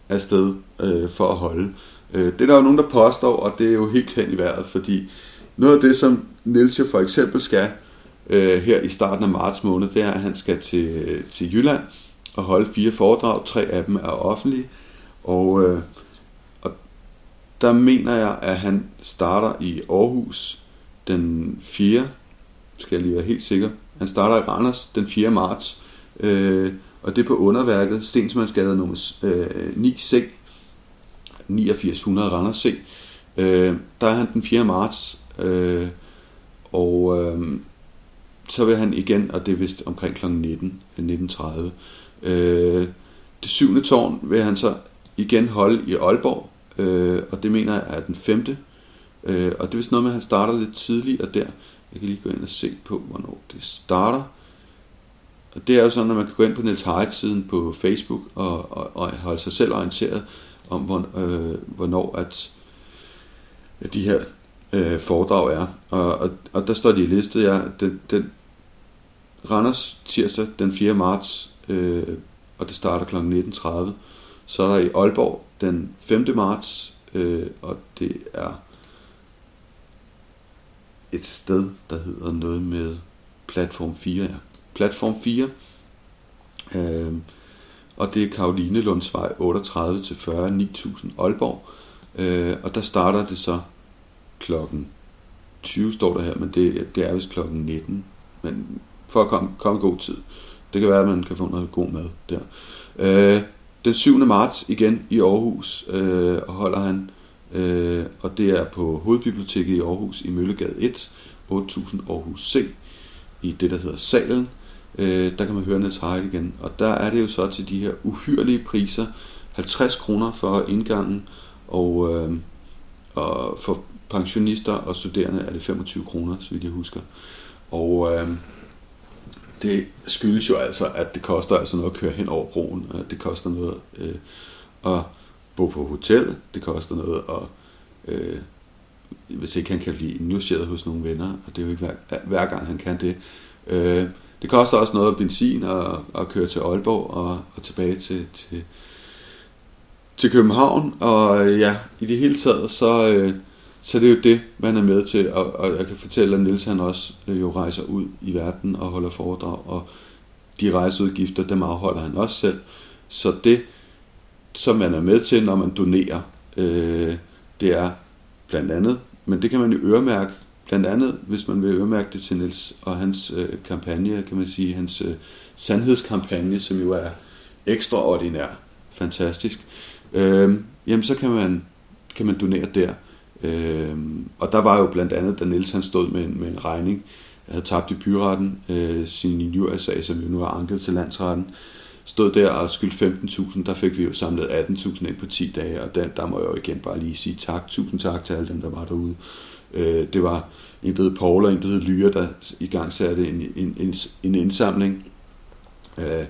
afsted øh, for at holde. Øh, det er der jo nogen, der påstår, og det er jo helt hen i vejret, fordi noget af det, som Niels jo for eksempel skal øh, her i starten af marts måned, det er, at han skal til, til Jylland og holde fire foredrag. Tre af dem er offentlige. Og, øh, og der mener jeg, at han starter i Aarhus den 4. Skal jeg lige være helt sikker. Han starter i Randers den 4. marts. Øh, og det er på underværket Stensmandsgade nummer øh, 9C. 8900 Randers C. Øh, der er han den 4. marts. Øh, og øh, så vil han igen, og det er vist omkring kl. 19, 19.30. Øh, det syvende tårn vil han så igen holde i Aalborg, øh, og det mener jeg er den femte. Øh, og det er vist noget med, at han starter lidt tidligere der. Jeg kan lige gå ind og se på, hvornår det starter. Og det er jo sådan, at man kan gå ind på Niels Heidt-siden på Facebook og, og, og holde sig selv orienteret om, hvor, øh, hvornår at, at de her øh, foredrag er. Og, og, og der står de listet, ja, den, den Randers tirsdag den 4. marts, øh, og det starter kl. 19.30. Så er der i Aalborg den 5. marts, øh, og det er et sted, der hedder noget med platform 4. Ja. Platform 4, øh, og det er Karoline Lundsvej 38 til 40 9000 Aalborg. Øh, og der starter det så klokken 20 står der her, men det, det er vist klokken 19. Men for at komme, komme god tid. Det kan være, at man kan få noget god mad der. Øh, den 7. marts igen i Aarhus øh, holder han, øh, og det er på Hovedbiblioteket i Aarhus i Møllegade 1, 8000 Aarhus C, i det der hedder Salen. Øh, der kan man høre Niels Heidt igen, og der er det jo så til de her uhyrlige priser, 50 kroner for indgangen, og, øh, og for pensionister og studerende er det 25 kroner, så vidt jeg husker. Og øh, det skyldes jo altså, at det koster altså noget at køre hen over broen. Det koster noget øh, at bo på hotel. Det koster noget at, øh, hvis ikke han kan blive indlogeret hos nogle venner, og det er jo ikke hver, hver gang han kan det. Øh, det koster også noget af benzin at, at køre til Aalborg og, og tilbage til, til, til København. Og øh, ja, i det hele taget, så, øh, så det er jo det, man er med til, og, og jeg kan fortælle, at Niels han også øh, jo rejser ud i verden og holder foredrag, og de rejseudgifter, dem afholder han også selv. Så det, som man er med til, når man donerer, øh, det er blandt andet, men det kan man jo øremærke, blandt andet, hvis man vil øremærke det til Niels og hans øh, kampagne, kan man sige, hans øh, sandhedskampagne, som jo er ekstraordinær, fantastisk, øh, jamen så kan man, kan man donere der. Øh, og der var jo blandt andet, da Niels han stod med en, med en regning, havde tabt i byretten, øh, sin injuriesag, som jo nu er anket til landsretten, stod der og skyldte 15.000, der fik vi jo samlet 18.000 ind på 10 dage, og der, der må jeg jo igen bare lige sige tak, tusind tak til alle dem, der var derude. Øh, det var en, der hed Paul og en, der hed Lyre, der i gang satte en, en, en, en indsamling, øh,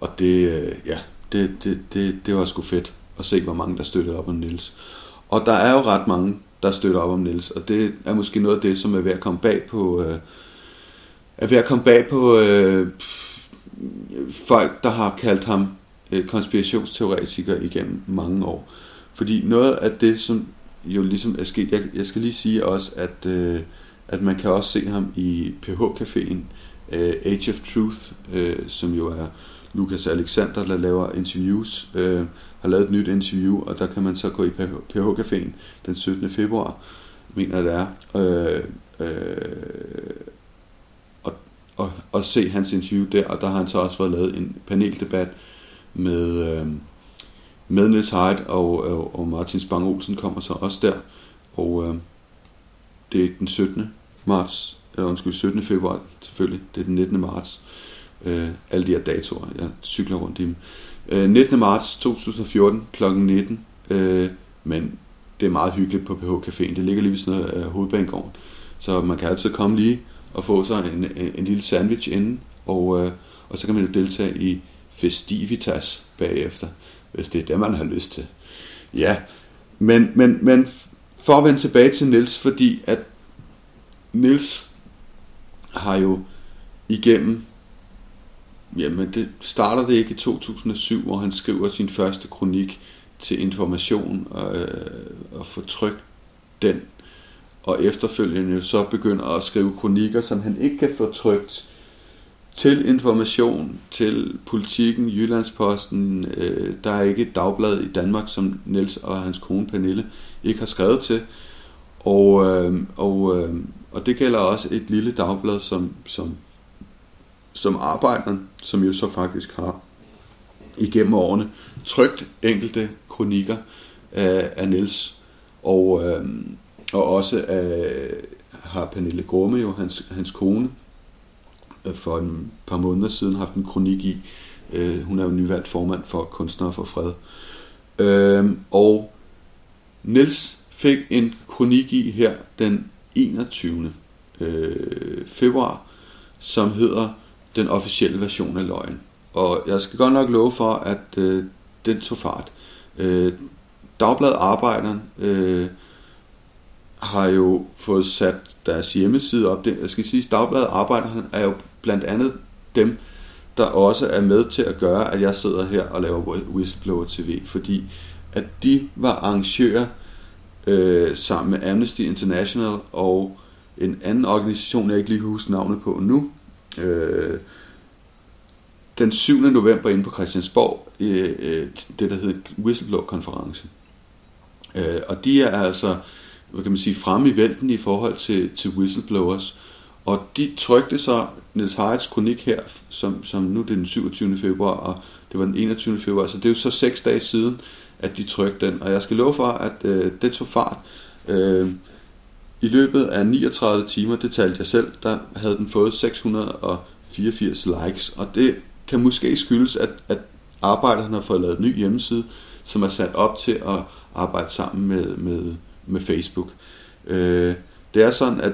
og det, øh, ja, det, det, det, det var sgu fedt at se, hvor mange der støttede op om Niels. Og der er jo ret mange, der støtter op om Niels, og det er måske noget af det, som er ved at komme bag på, øh, er ved at komme bag på øh, folk, der har kaldt ham øh, konspirationsteoretiker igennem mange år. Fordi noget af det, som jo ligesom er sket, jeg, jeg skal lige sige også, at, øh, at man kan også se ham i PH-caféen, øh, Age of Truth, øh, som jo er Lukas Alexander, der laver interviews. Øh, har lavet et nyt interview, og der kan man så gå i PH-caféen den 17. februar mener det er. Øh, øh, og, og, og se hans interview der, og der har han så også fået lavet en paneldebat med, øh, med Niels Heidt, og, og, og Martin Spang Olsen kommer så også der. Og øh, det er den 17. marts, øh, undskyld, 17. februar selvfølgelig, det er den 19. marts. Øh, alle de her datoer, jeg cykler rundt i dem. Øh, 19. marts 2014 kl. 19, øh, men det er meget hyggeligt på PH Caféen. Det ligger lige ved sådan af øh, hovedbanegården. Så man kan altid komme lige og få sig en, en, en lille sandwich inden, og, øh, og så kan man jo deltage i festivitas bagefter, hvis det er det, man har lyst til. Ja, men, men, men for at vende tilbage til Nils, fordi at Nils har jo igennem, jamen det starter det ikke i 2007, hvor han skriver sin første kronik til information og, øh, og får trykt den, og efterfølgende jo så begynder at skrive kronikker, som han ikke kan få trykt til information, til politikken, Jyllandsposten. Øh, der er ikke et dagblad i Danmark, som Niels og hans kone Pernille ikke har skrevet til. Og, øh, og, øh, og det gælder også et lille dagblad som, som, som arbejderen, som jo så faktisk har igennem årene trygt enkelte kronikker af, af Niels. Og, øh, og også af, har Pernille Grumme jo, hans, hans kone, øh, for en par måneder siden haft en kronik i. Øh, hun er jo nyvalgt formand for Kunstnere for Fred. Øh, og Niels fik en kronik i her den 21. Øh, februar, som hedder den officielle version af løgn. Og jeg skal godt nok love for, at øh, den tog fart. Øh, Dagbladet Arbejderen øh, har jo fået sat deres hjemmeside op. Det, jeg skal sige, Dagbladet Arbejderen er jo blandt andet dem, der også er med til at gøre, at jeg sidder her og laver Whistleblower TV, fordi at de var arrangører øh, sammen med Amnesty International og en anden organisation, jeg ikke lige husker navnet på nu, øh, den 7. november inde på Christiansborg, øh, øh, det der hedder Whistleblower-konference. Øh, og de er altså, hvad kan man sige, fremme i vælten i forhold til, til whistleblowers. Og de trykte så Niels Heids kronik her, som, som nu det er den 27. februar, og det var den 21. februar, så det er jo så seks dage siden, at de trykte den. Og jeg skal love for, at øh, det tog fart. Øh, i løbet af 39 timer, det talte jeg selv, der havde den fået 684 likes, og det kan måske skyldes, at, at arbejderne har fået lavet en ny hjemmeside, som er sat op til at arbejde sammen med, med, med Facebook. Øh, det er sådan, at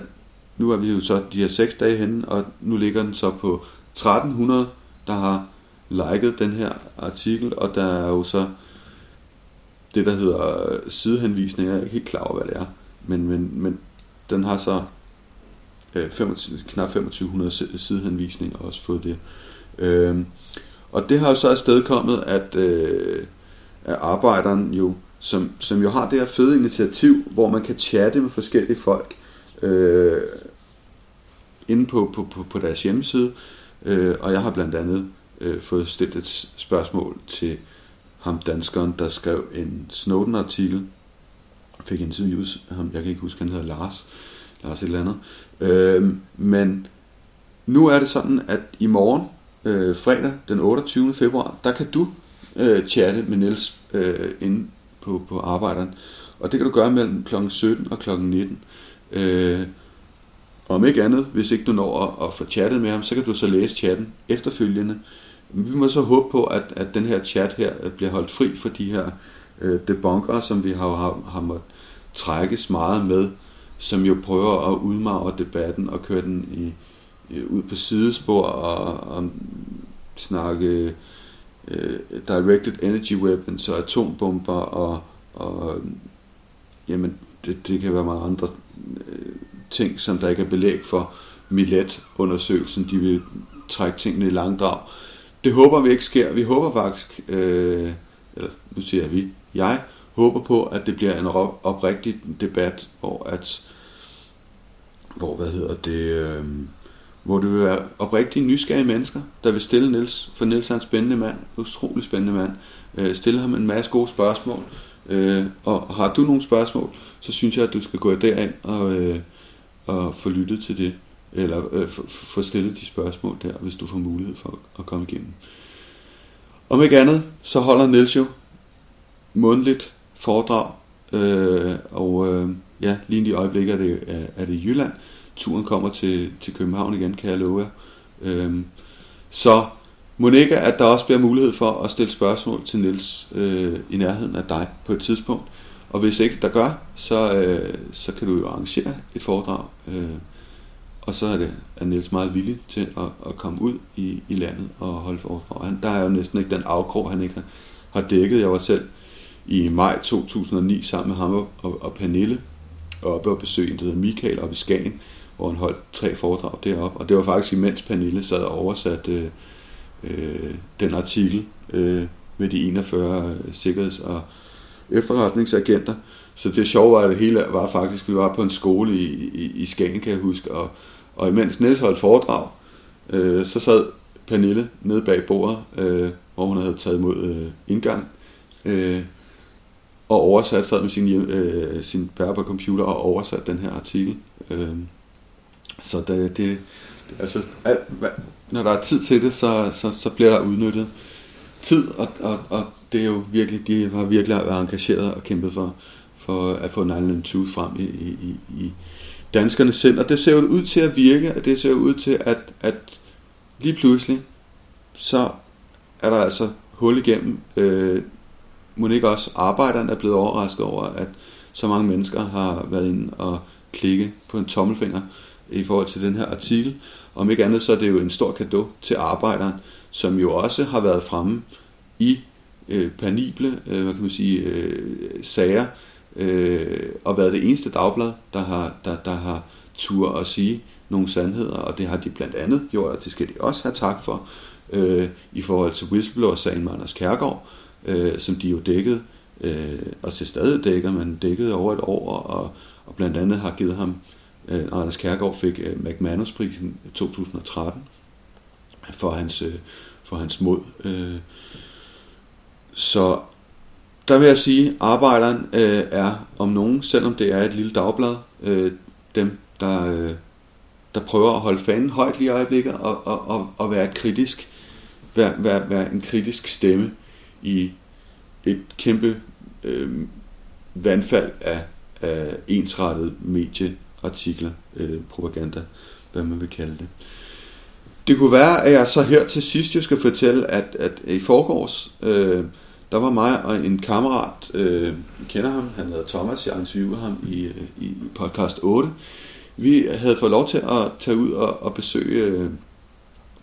nu er vi jo så de her 6 dage henne, og nu ligger den så på 1300, der har liket den her artikel, og der er jo så det, der hedder sidehenvisninger. Jeg er ikke helt klar over, hvad det er, men, men, men den har så øh, 25, knap 2500 sidehenvisninger også fået det. Øh, og det har jo så afstedkommet, at, øh, at arbejderen jo, som, som jo har det her fede initiativ, hvor man kan chatte med forskellige folk øh, inde på, på, på, på deres hjemmeside. Øh, og jeg har blandt andet øh, fået stillet et spørgsmål til ham danskeren, der skrev en Snowden-artikel. Fik interviews ham, jeg kan ikke huske, han hedder Lars. Lars et eller andet. Øh, men nu er det sådan, at i morgen, øh, fredag den 28. februar, der kan du øh, chatte med Niels øh, inde på, på arbejderen. Og det kan du gøre mellem kl. 17 og kl. 19. Øh, om ikke andet, hvis ikke du når at, at få chattet med ham, så kan du så læse chatten efterfølgende. Vi må så håbe på, at, at den her chat her bliver holdt fri for de her øh, debunker, som vi har, har, har måttet trækkes meget med, som jo prøver at udmagre debatten og køre den i, ud på sidespor og, og snakke øh, directed energy weapons og atombomber og, og jamen det, det kan være mange andre øh, ting, som der ikke er belæg for Millet-undersøgelsen. De vil trække tingene i langdrag. Det håber vi ikke sker. Vi håber faktisk, øh, eller nu siger vi, jeg håber på, at det bliver en oprigtig debat, hvor at, hvor hvad hedder det, øh, hvor det vil være oprigtige nysgerrige mennesker, der vil stille Niels, for Niels er en spændende mand, utrolig spændende mand, øh, stille ham en masse gode spørgsmål, Øh, og har du nogle spørgsmål, så synes jeg, at du skal gå derind og, øh, og få lyttet til det, eller øh, få stillet de spørgsmål der, hvis du får mulighed for at komme igennem. Om ikke andet, så holder Niels jo mundligt foredrag, øh, og øh, ja, lige i øjeblikket er det, er, er det Jylland. Turen kommer til, til København igen, kan jeg love jer. Øh, så må ikke, at der også bliver mulighed for at stille spørgsmål til Niels øh, i nærheden af dig på et tidspunkt. Og hvis ikke der gør, så, øh, så kan du jo arrangere et foredrag. Øh, og så er, det, er Niels meget villig til at, at komme ud i, i landet og holde foredrag. Han, der er jo næsten ikke den afkrog, han ikke har, har dækket. Jeg var selv i maj 2009 sammen med ham og, og Pernille og oppe og besøge en, der hedder Michael oppe i Skagen, hvor han holdt tre foredrag deroppe. Og det var faktisk imens Pernille sad og oversatte øh, øh, den artikel øh, med de 41 øh, sikkerheds- og efterretningsagenter. Så det sjove var, at det hele var faktisk, at vi var på en skole i, i, i Skagen, kan jeg huske, og, og imens Niels holdt foredrag, øh, så sad Pernille nede bag bordet, øh, hvor hun havde taget imod øh, indgang, øh, og oversat, sad med sin, hjem, øh, sin bærbare computer og oversat den her artikel. Øh, så det, det altså, alt, når der er tid til det, så, så, så bliver der udnyttet tid, og, og, og det er jo virkelig, de har virkelig været engageret og kæmpet for, for at få 9-11 frem i, i, i danskerne selv. Og det ser jo ud til at virke, og det ser jo ud til, at, at lige pludselig, så er der altså hul igennem. Øh, må ikke også arbejderne er blevet overrasket over, at så mange mennesker har været inde og klikke på en tommelfinger i forhold til den her artikel. Om ikke andet, så er det jo en stor gave til arbejderen, som jo også har været fremme i øh, panible, øh, hvad kan man sige, øh, sager, øh, og været det eneste dagblad, der har, der, der har tur at sige nogle sandheder, og det har de blandt andet gjort, og det skal de også have tak for, øh, i forhold til whistleblower-sagen med Anders Kærgaard, øh, som de jo dækkede, øh, og til stadig dækker, man dækkede over et år, og, og blandt andet har givet ham, øh, Anders Kærgaard fik øh, McManus-prisen 2013, for hans, øh, for hans mod. Øh, så der vil jeg sige, at arbejderen øh, er om nogen, selvom det er et lille dagblad, øh, dem der, øh, der prøver at holde fanen højt lige i øjeblikket og, og, og, og være kritisk, være, være, være en kritisk stemme i et kæmpe øh, vandfald af, af ensrettet medieartikler, øh, propaganda, hvad man vil kalde det. Det kunne være, at jeg så her til sidst jo skal fortælle, at, at i forgårs, øh, der var mig og en kammerat, øh, kender ham, han hedder Thomas, jeg interviewede ham i, øh, i podcast 8. Vi havde fået lov til at tage ud og, og besøge øh,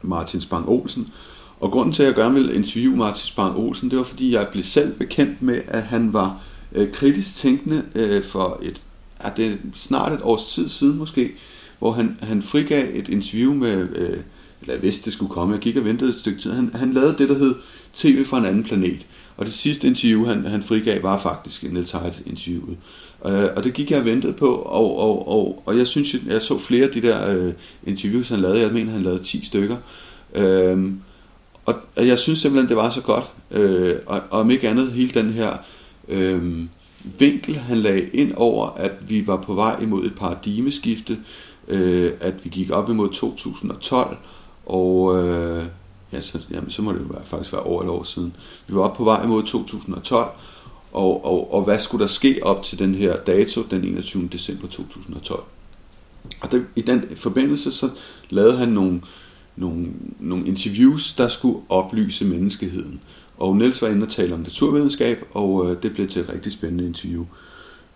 Martin Spang Olsen. Og grunden til, at jeg gerne ville interviewe Martin Spang Olsen, det var fordi, jeg blev selv bekendt med, at han var øh, kritisk tænkende øh, for et, er det snart et års tid siden måske, hvor han, han frigav et interview med, øh, eller hvis det skulle komme, jeg gik og ventede et stykke tid, han, han lavede det, der hed TV fra en anden planet. Og det sidste interview, han, han frigav, var faktisk en Niels interviewet. Øh, og det gik jeg og ventede på, og, og, og, og jeg synes, jeg så flere af de der øh, interviews, han lavede. Jeg mener, han lavede 10 stykker. Øh, og, og jeg synes simpelthen, det var så godt. Øh, og, og om ikke andet, hele den her øh, vinkel, han lagde ind over, at vi var på vej imod et paradigmeskifte, øh, at vi gik op imod 2012, og øh, ja, så, jamen, så må det jo være, faktisk være over et år siden. Vi var op på vej imod 2012, og, og, og hvad skulle der ske op til den her dato, den 21. december 2012? Og det, i den forbindelse så lavede han nogle, nogle, nogle interviews, der skulle oplyse menneskeheden. Og Niels var inde og tale om naturvidenskab, og øh, det blev til et rigtig spændende interview.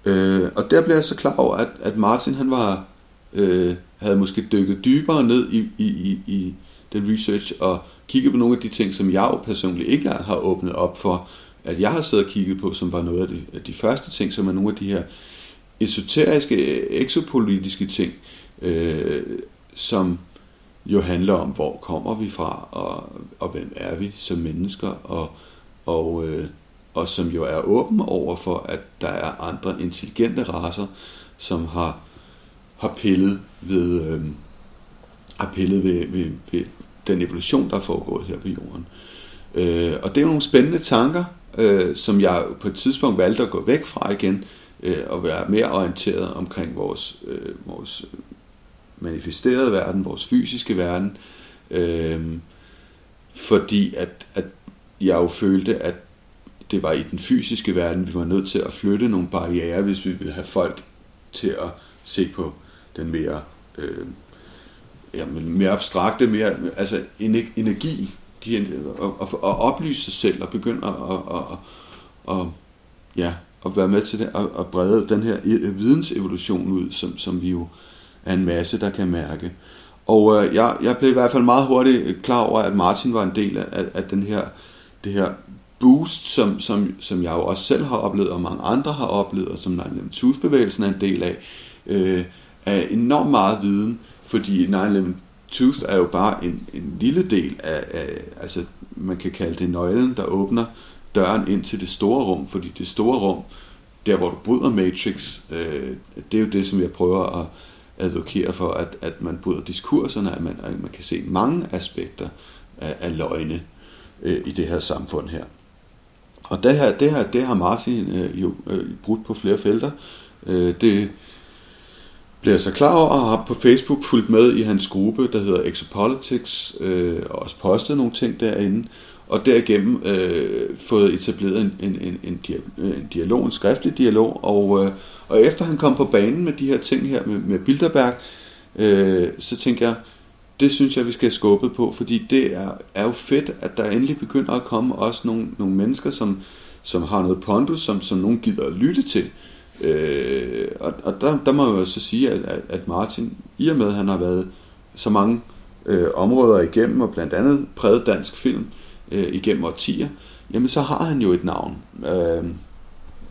Øh, og der blev jeg så klar over, at, at Martin han var, øh, havde måske dykket dybere ned i, i, i, i den research, og kigget på nogle af de ting, som jeg jo personligt ikke har åbnet op for, at jeg har siddet og kigget på, som var noget af de, af de første ting, som er nogle af de her esoteriske, exopolitiske ting, øh, som jo handler om, hvor kommer vi fra, og, og hvem er vi som mennesker, og, og, øh, og som jo er åben over for, at der er andre intelligente raser, som har, har pillet ved, øh, har pillet ved, ved, ved den evolution, der er foregået her på jorden. Øh, og det er nogle spændende tanker, øh, som jeg på et tidspunkt valgte at gå væk fra igen, øh, og være mere orienteret omkring vores, øh, vores manifesterede verden, vores fysiske verden, øh, fordi at, at jeg jo følte, at det var i den fysiske verden, vi var nødt til at flytte nogle barriere, hvis vi ville have folk til at se på den mere, øh, ja, mere abstrakte, mere, altså energi, de, og, og, og oplyse sig selv og begynde at, at, og, at, ja, at være med til det, at, brede den her øh, vidensevolution ud, som, som vi jo af en masse, der kan mærke. Og øh, jeg, jeg blev i hvert fald meget hurtigt klar over, at Martin var en del af, af den her, det her boost, som, som, som jeg jo også selv har oplevet, og mange andre har oplevet, og som 9-11 bevægelsen er en del af, øh, af enormt meget viden, fordi 9-11 er jo bare en, en lille del af, af, altså man kan kalde det nøglen, der åbner døren ind til det store rum, fordi det store rum, der hvor du bryder Matrix, øh, det er jo det, som jeg prøver at advokerer for, at, at man bryder diskurserne, at man, at man kan se mange aspekter af, af løgne øh, i det her samfund her. Og det her, det her, det har Martin øh, jo øh, brudt på flere felter. Øh, det bliver jeg så klar over, og har på Facebook fulgt med i hans gruppe, der hedder Exopolitics, øh, og også postet nogle ting derinde, og derigennem øh, fået etableret en, en, en, en, øh, en dialog, en skriftlig dialog, og, øh, og efter han kom på banen med de her ting her med, med Bilderberg, øh, så tænker jeg, det synes jeg, vi skal skubbe på, fordi det er, er jo fedt, at der endelig begynder at komme også nogle, nogle mennesker, som, som har noget pondus, som, som nogen gider at lytte til. Øh, og og der, der må jeg jo så sige, at, at Martin, i og med at han har været så mange øh, områder igennem, og blandt andet præget dansk film øh, Øh, igennem årtier, jamen så har han jo et navn. Øh,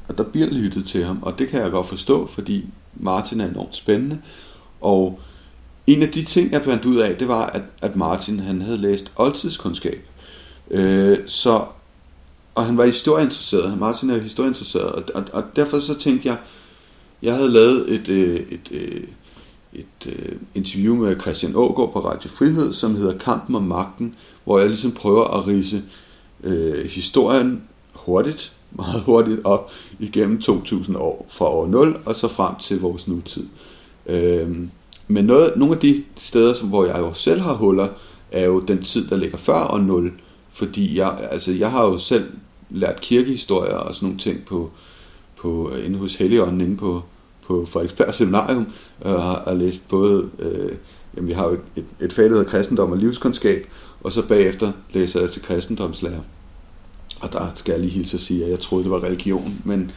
og der bliver lyttet til ham, og det kan jeg godt forstå, fordi Martin er enormt spændende, og en af de ting, jeg fandt ud af, det var, at, at Martin han havde læst oldtidskundskab. Øh, så, og han var historieinteresseret. Martin er historieinteresseret. Og, og, og derfor så tænkte jeg, jeg havde lavet et, øh, et, et, øh, et, et øh, interview med Christian Ågaard på Radio Frihed, som hedder Kampen om magten, hvor jeg ligesom prøver at rise øh, historien hurtigt, meget hurtigt op igennem 2000 år, fra år 0 og så frem til vores nutid. Øh, men noget, nogle af de steder, som, hvor jeg jo selv har huller, er jo den tid, der ligger før år 0. Fordi jeg, altså, jeg har jo selv lært kirkehistorier og sådan nogle ting på, på øh, inde hos Helligånden, inde på, på Frederiksberg Seminarium, og har, har læst både, øh, jamen vi har jo et, et, et fag, der hedder kristendom og livskundskab, og så bagefter læser jeg til kristendomslærer. Og der skal jeg lige hilse at sige, at jeg troede, det var religion, men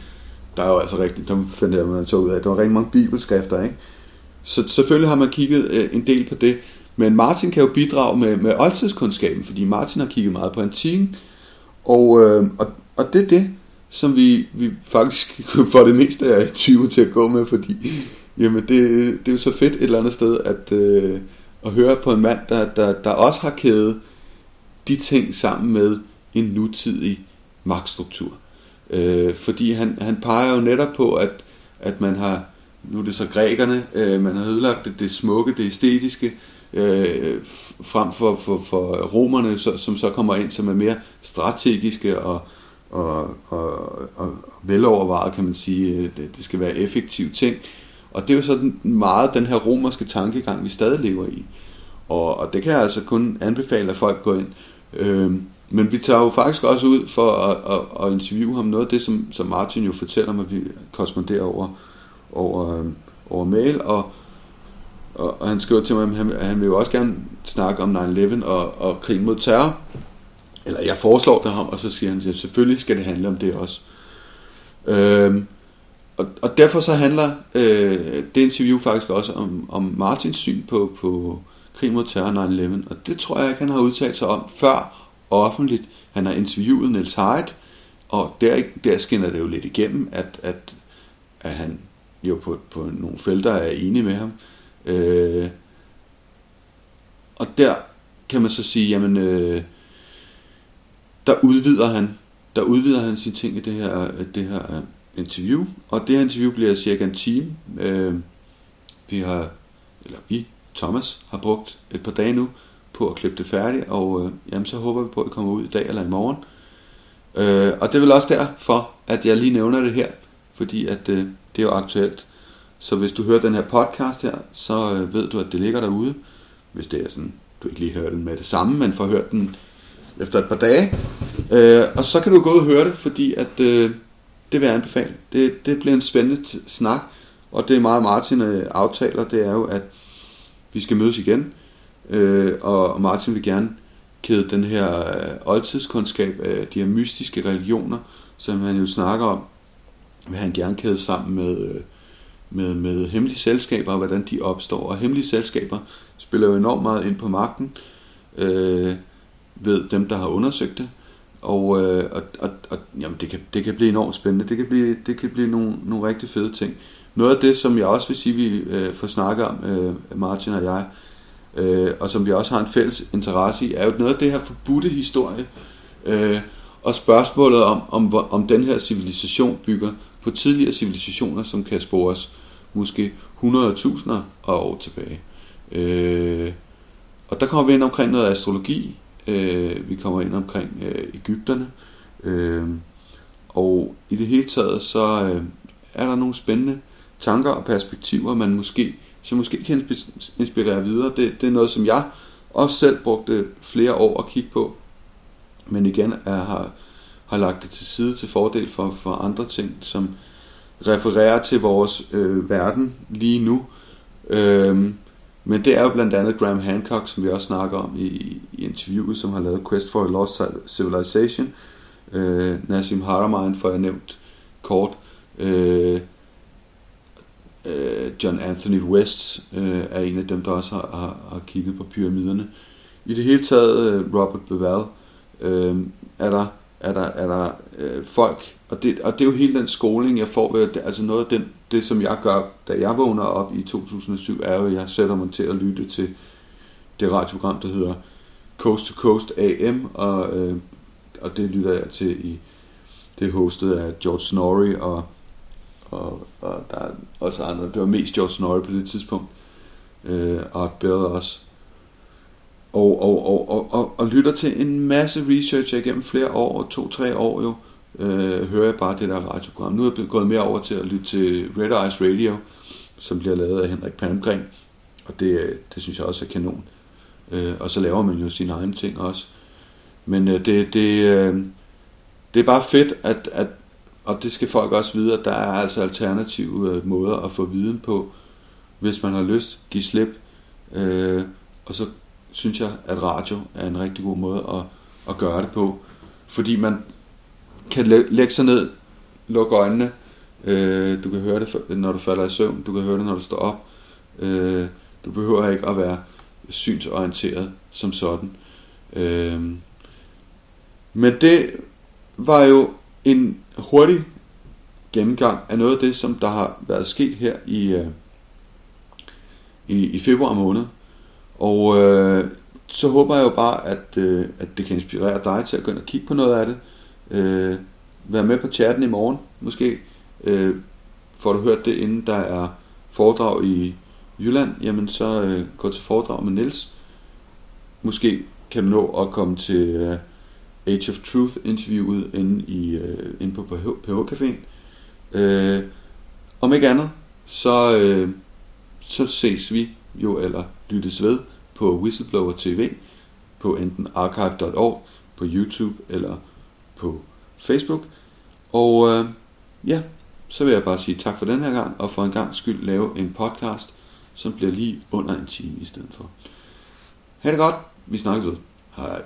der er jo altså rigtig, der fandt jeg, man så ud af, at der var rigtig mange bibelskrifter, ikke? Så selvfølgelig har man kigget øh, en del på det. Men Martin kan jo bidrage med, med oldtidskundskaben, fordi Martin har kigget meget på antikken. Og, øh, og, og det er det, som vi, vi faktisk for det meste er 20 til at gå med, fordi jamen det, det er jo så fedt et eller andet sted at, øh, at høre på en mand, der, der, der også har kædet de ting sammen med en nutidig magtstruktur. Øh, fordi han, han peger jo netop på, at, at man har nu er det så grækerne, øh, man har ødelagt det, det smukke, det æstetiske, øh, frem for, for, for romerne, så, som så kommer ind, som er mere strategiske og, og, og, og velovervejet, kan man sige. Øh, det, det skal være effektive ting. Og det er jo sådan meget den her romerske tankegang, vi stadig lever i. Og, og det kan jeg altså kun anbefale, at folk går ind. Øh, men vi tager jo faktisk også ud for at, at, at interviewe ham. Noget af det, som, som Martin jo fortæller mig, vi korresponderer over over, øhm, over mail, og, og, og han skriver til mig, at han, han vil jo også gerne snakke om 9-11 og, og krigen mod terror. Eller jeg foreslår det ham, og så siger han, at selvfølgelig skal det handle om det også. Øhm, og, og derfor så handler øh, det interview faktisk også om, om Martins syn på, på krig mod terror 9-11. Og det tror jeg ikke, han har udtalt sig om før offentligt. Han har interviewet Niels Heidt, og der, der skinner det jo lidt igennem, at, at, at han jo på, på nogle felter er enig med ham. Øh, og der kan man så sige, jamen, øh, der udvider han, der udvider han sine ting i det her, det her interview, og det her interview bliver cirka en time. Øh, vi har, eller vi, Thomas, har brugt et par dage nu på at klippe det færdigt, og øh, jamen, så håber vi på, at det kommer ud i dag eller i morgen. Øh, og det er vel også derfor, at jeg lige nævner det her, fordi at øh, det er jo aktuelt. Så hvis du hører den her podcast her, så øh, ved du, at det ligger derude. Hvis det er sådan, du ikke lige hører den med det samme, men får hørt den efter et par dage. Øh, og så kan du gå ud og høre det, fordi at øh, det vil jeg anbefale. Det, det bliver en spændende snak, og det er meget Martin øh, aftaler, det er jo, at vi skal mødes igen. Øh, og Martin vil gerne kæde den her øh, oldtidskundskab af de her mystiske religioner, som han jo snakker om, vil han gerne kæde sammen med, øh, med, med hemmelige selskaber, og hvordan de opstår. Og hemmelige selskaber spiller jo enormt meget ind på magten, øh, ved dem, der har undersøgt det. Og, øh, og, og, og jamen, det, kan, det kan blive enormt spændende. Det kan blive, det kan blive nogle, nogle rigtig fede ting. Noget af det, som jeg også vil sige, vi øh, får snakket om, øh, Martin og jeg, øh, og som vi også har en fælles interesse i, er jo noget af det her forbudte historie, øh, og spørgsmålet om, om, om den her civilisation bygger på tidligere civilisationer, som kan spores måske 100.000 af år tilbage. Øh, og der kommer vi ind omkring noget astrologi, øh, vi kommer ind omkring øh, Ægypterne, øh, og i det hele taget så øh, er der nogle spændende tanker og perspektiver, man måske, som måske kan inspirere videre. Det, det er noget, som jeg også selv brugte flere år at kigge på, men igen er, har, har lagt det til side til fordel for, for andre ting, som refererer til vores øh, verden lige nu. Øh, men det er jo blandt andet Graham Hancock, som vi også snakker om i, i interviewet, som har lavet Quest for a Lost Civilization. Øh, Nassim Haramein, for jeg nævnt kort. Øh, øh, John Anthony West øh, er en af dem, der også har, har, har kigget på pyramiderne. I det hele taget, øh, Robert Beval, øh, er der, er der, er der øh, folk, og det, og det er jo hele den skoling, jeg får ved, altså noget af den, det, som jeg gør, da jeg vågner op i 2007, er jo, at jeg sætter mig til at lytte til det radioprogram, der hedder Coast to Coast AM, og, øh, og det lytter jeg til i, det er hostet af George Snorri, og, og, og der er også andre, det var mest George Snorri på det tidspunkt, øh, Art Bell også, og, og, og, og, og, og lytter til en masse research igennem flere år, to-tre år jo, øh, hører jeg bare det der radioprogram. Nu er jeg gået mere over til at lytte til Red Eyes Radio, som bliver lavet af Henrik Palmgren, og det, det synes jeg også er kanon. Øh, og så laver man jo sine egne ting også. Men øh, det, det, øh, det er bare fedt, at, at, og det skal folk også vide, at der er altså alternative øh, måder at få viden på, hvis man har lyst, give slip. Øh, og så synes jeg, at radio er en rigtig god måde at, at gøre det på. Fordi man kan læ- lægge sig ned, lukke øjnene, øh, du kan høre det, når du falder i søvn, du kan høre det, når du står op. Øh, du behøver ikke at være synsorienteret som sådan. Øh, men det var jo en hurtig gennemgang af noget af det, som der har været sket her i, øh, i, i februar måned. Og øh, så håber jeg jo bare, at, øh, at det kan inspirere dig til at gå ind og kigge på noget af det. Øh, vær med på chatten i morgen, måske. Øh, får du hørt det, inden der er foredrag i Jylland, jamen så øh, gå til foredrag med Niels. Måske kan du nå at komme til øh, Age of Truth interviewet inde, i, øh, inde på PH Caféen. Øh, om ikke andet, så, øh, så ses vi jo, eller lyttes ved på Whistleblower TV, på enten archive.org, på YouTube eller på Facebook. Og øh, ja, så vil jeg bare sige tak for den her gang, og for en gang skyld lave en podcast, som bliver lige under en time i stedet for. Ha' det godt, vi snakkes ud. Hej.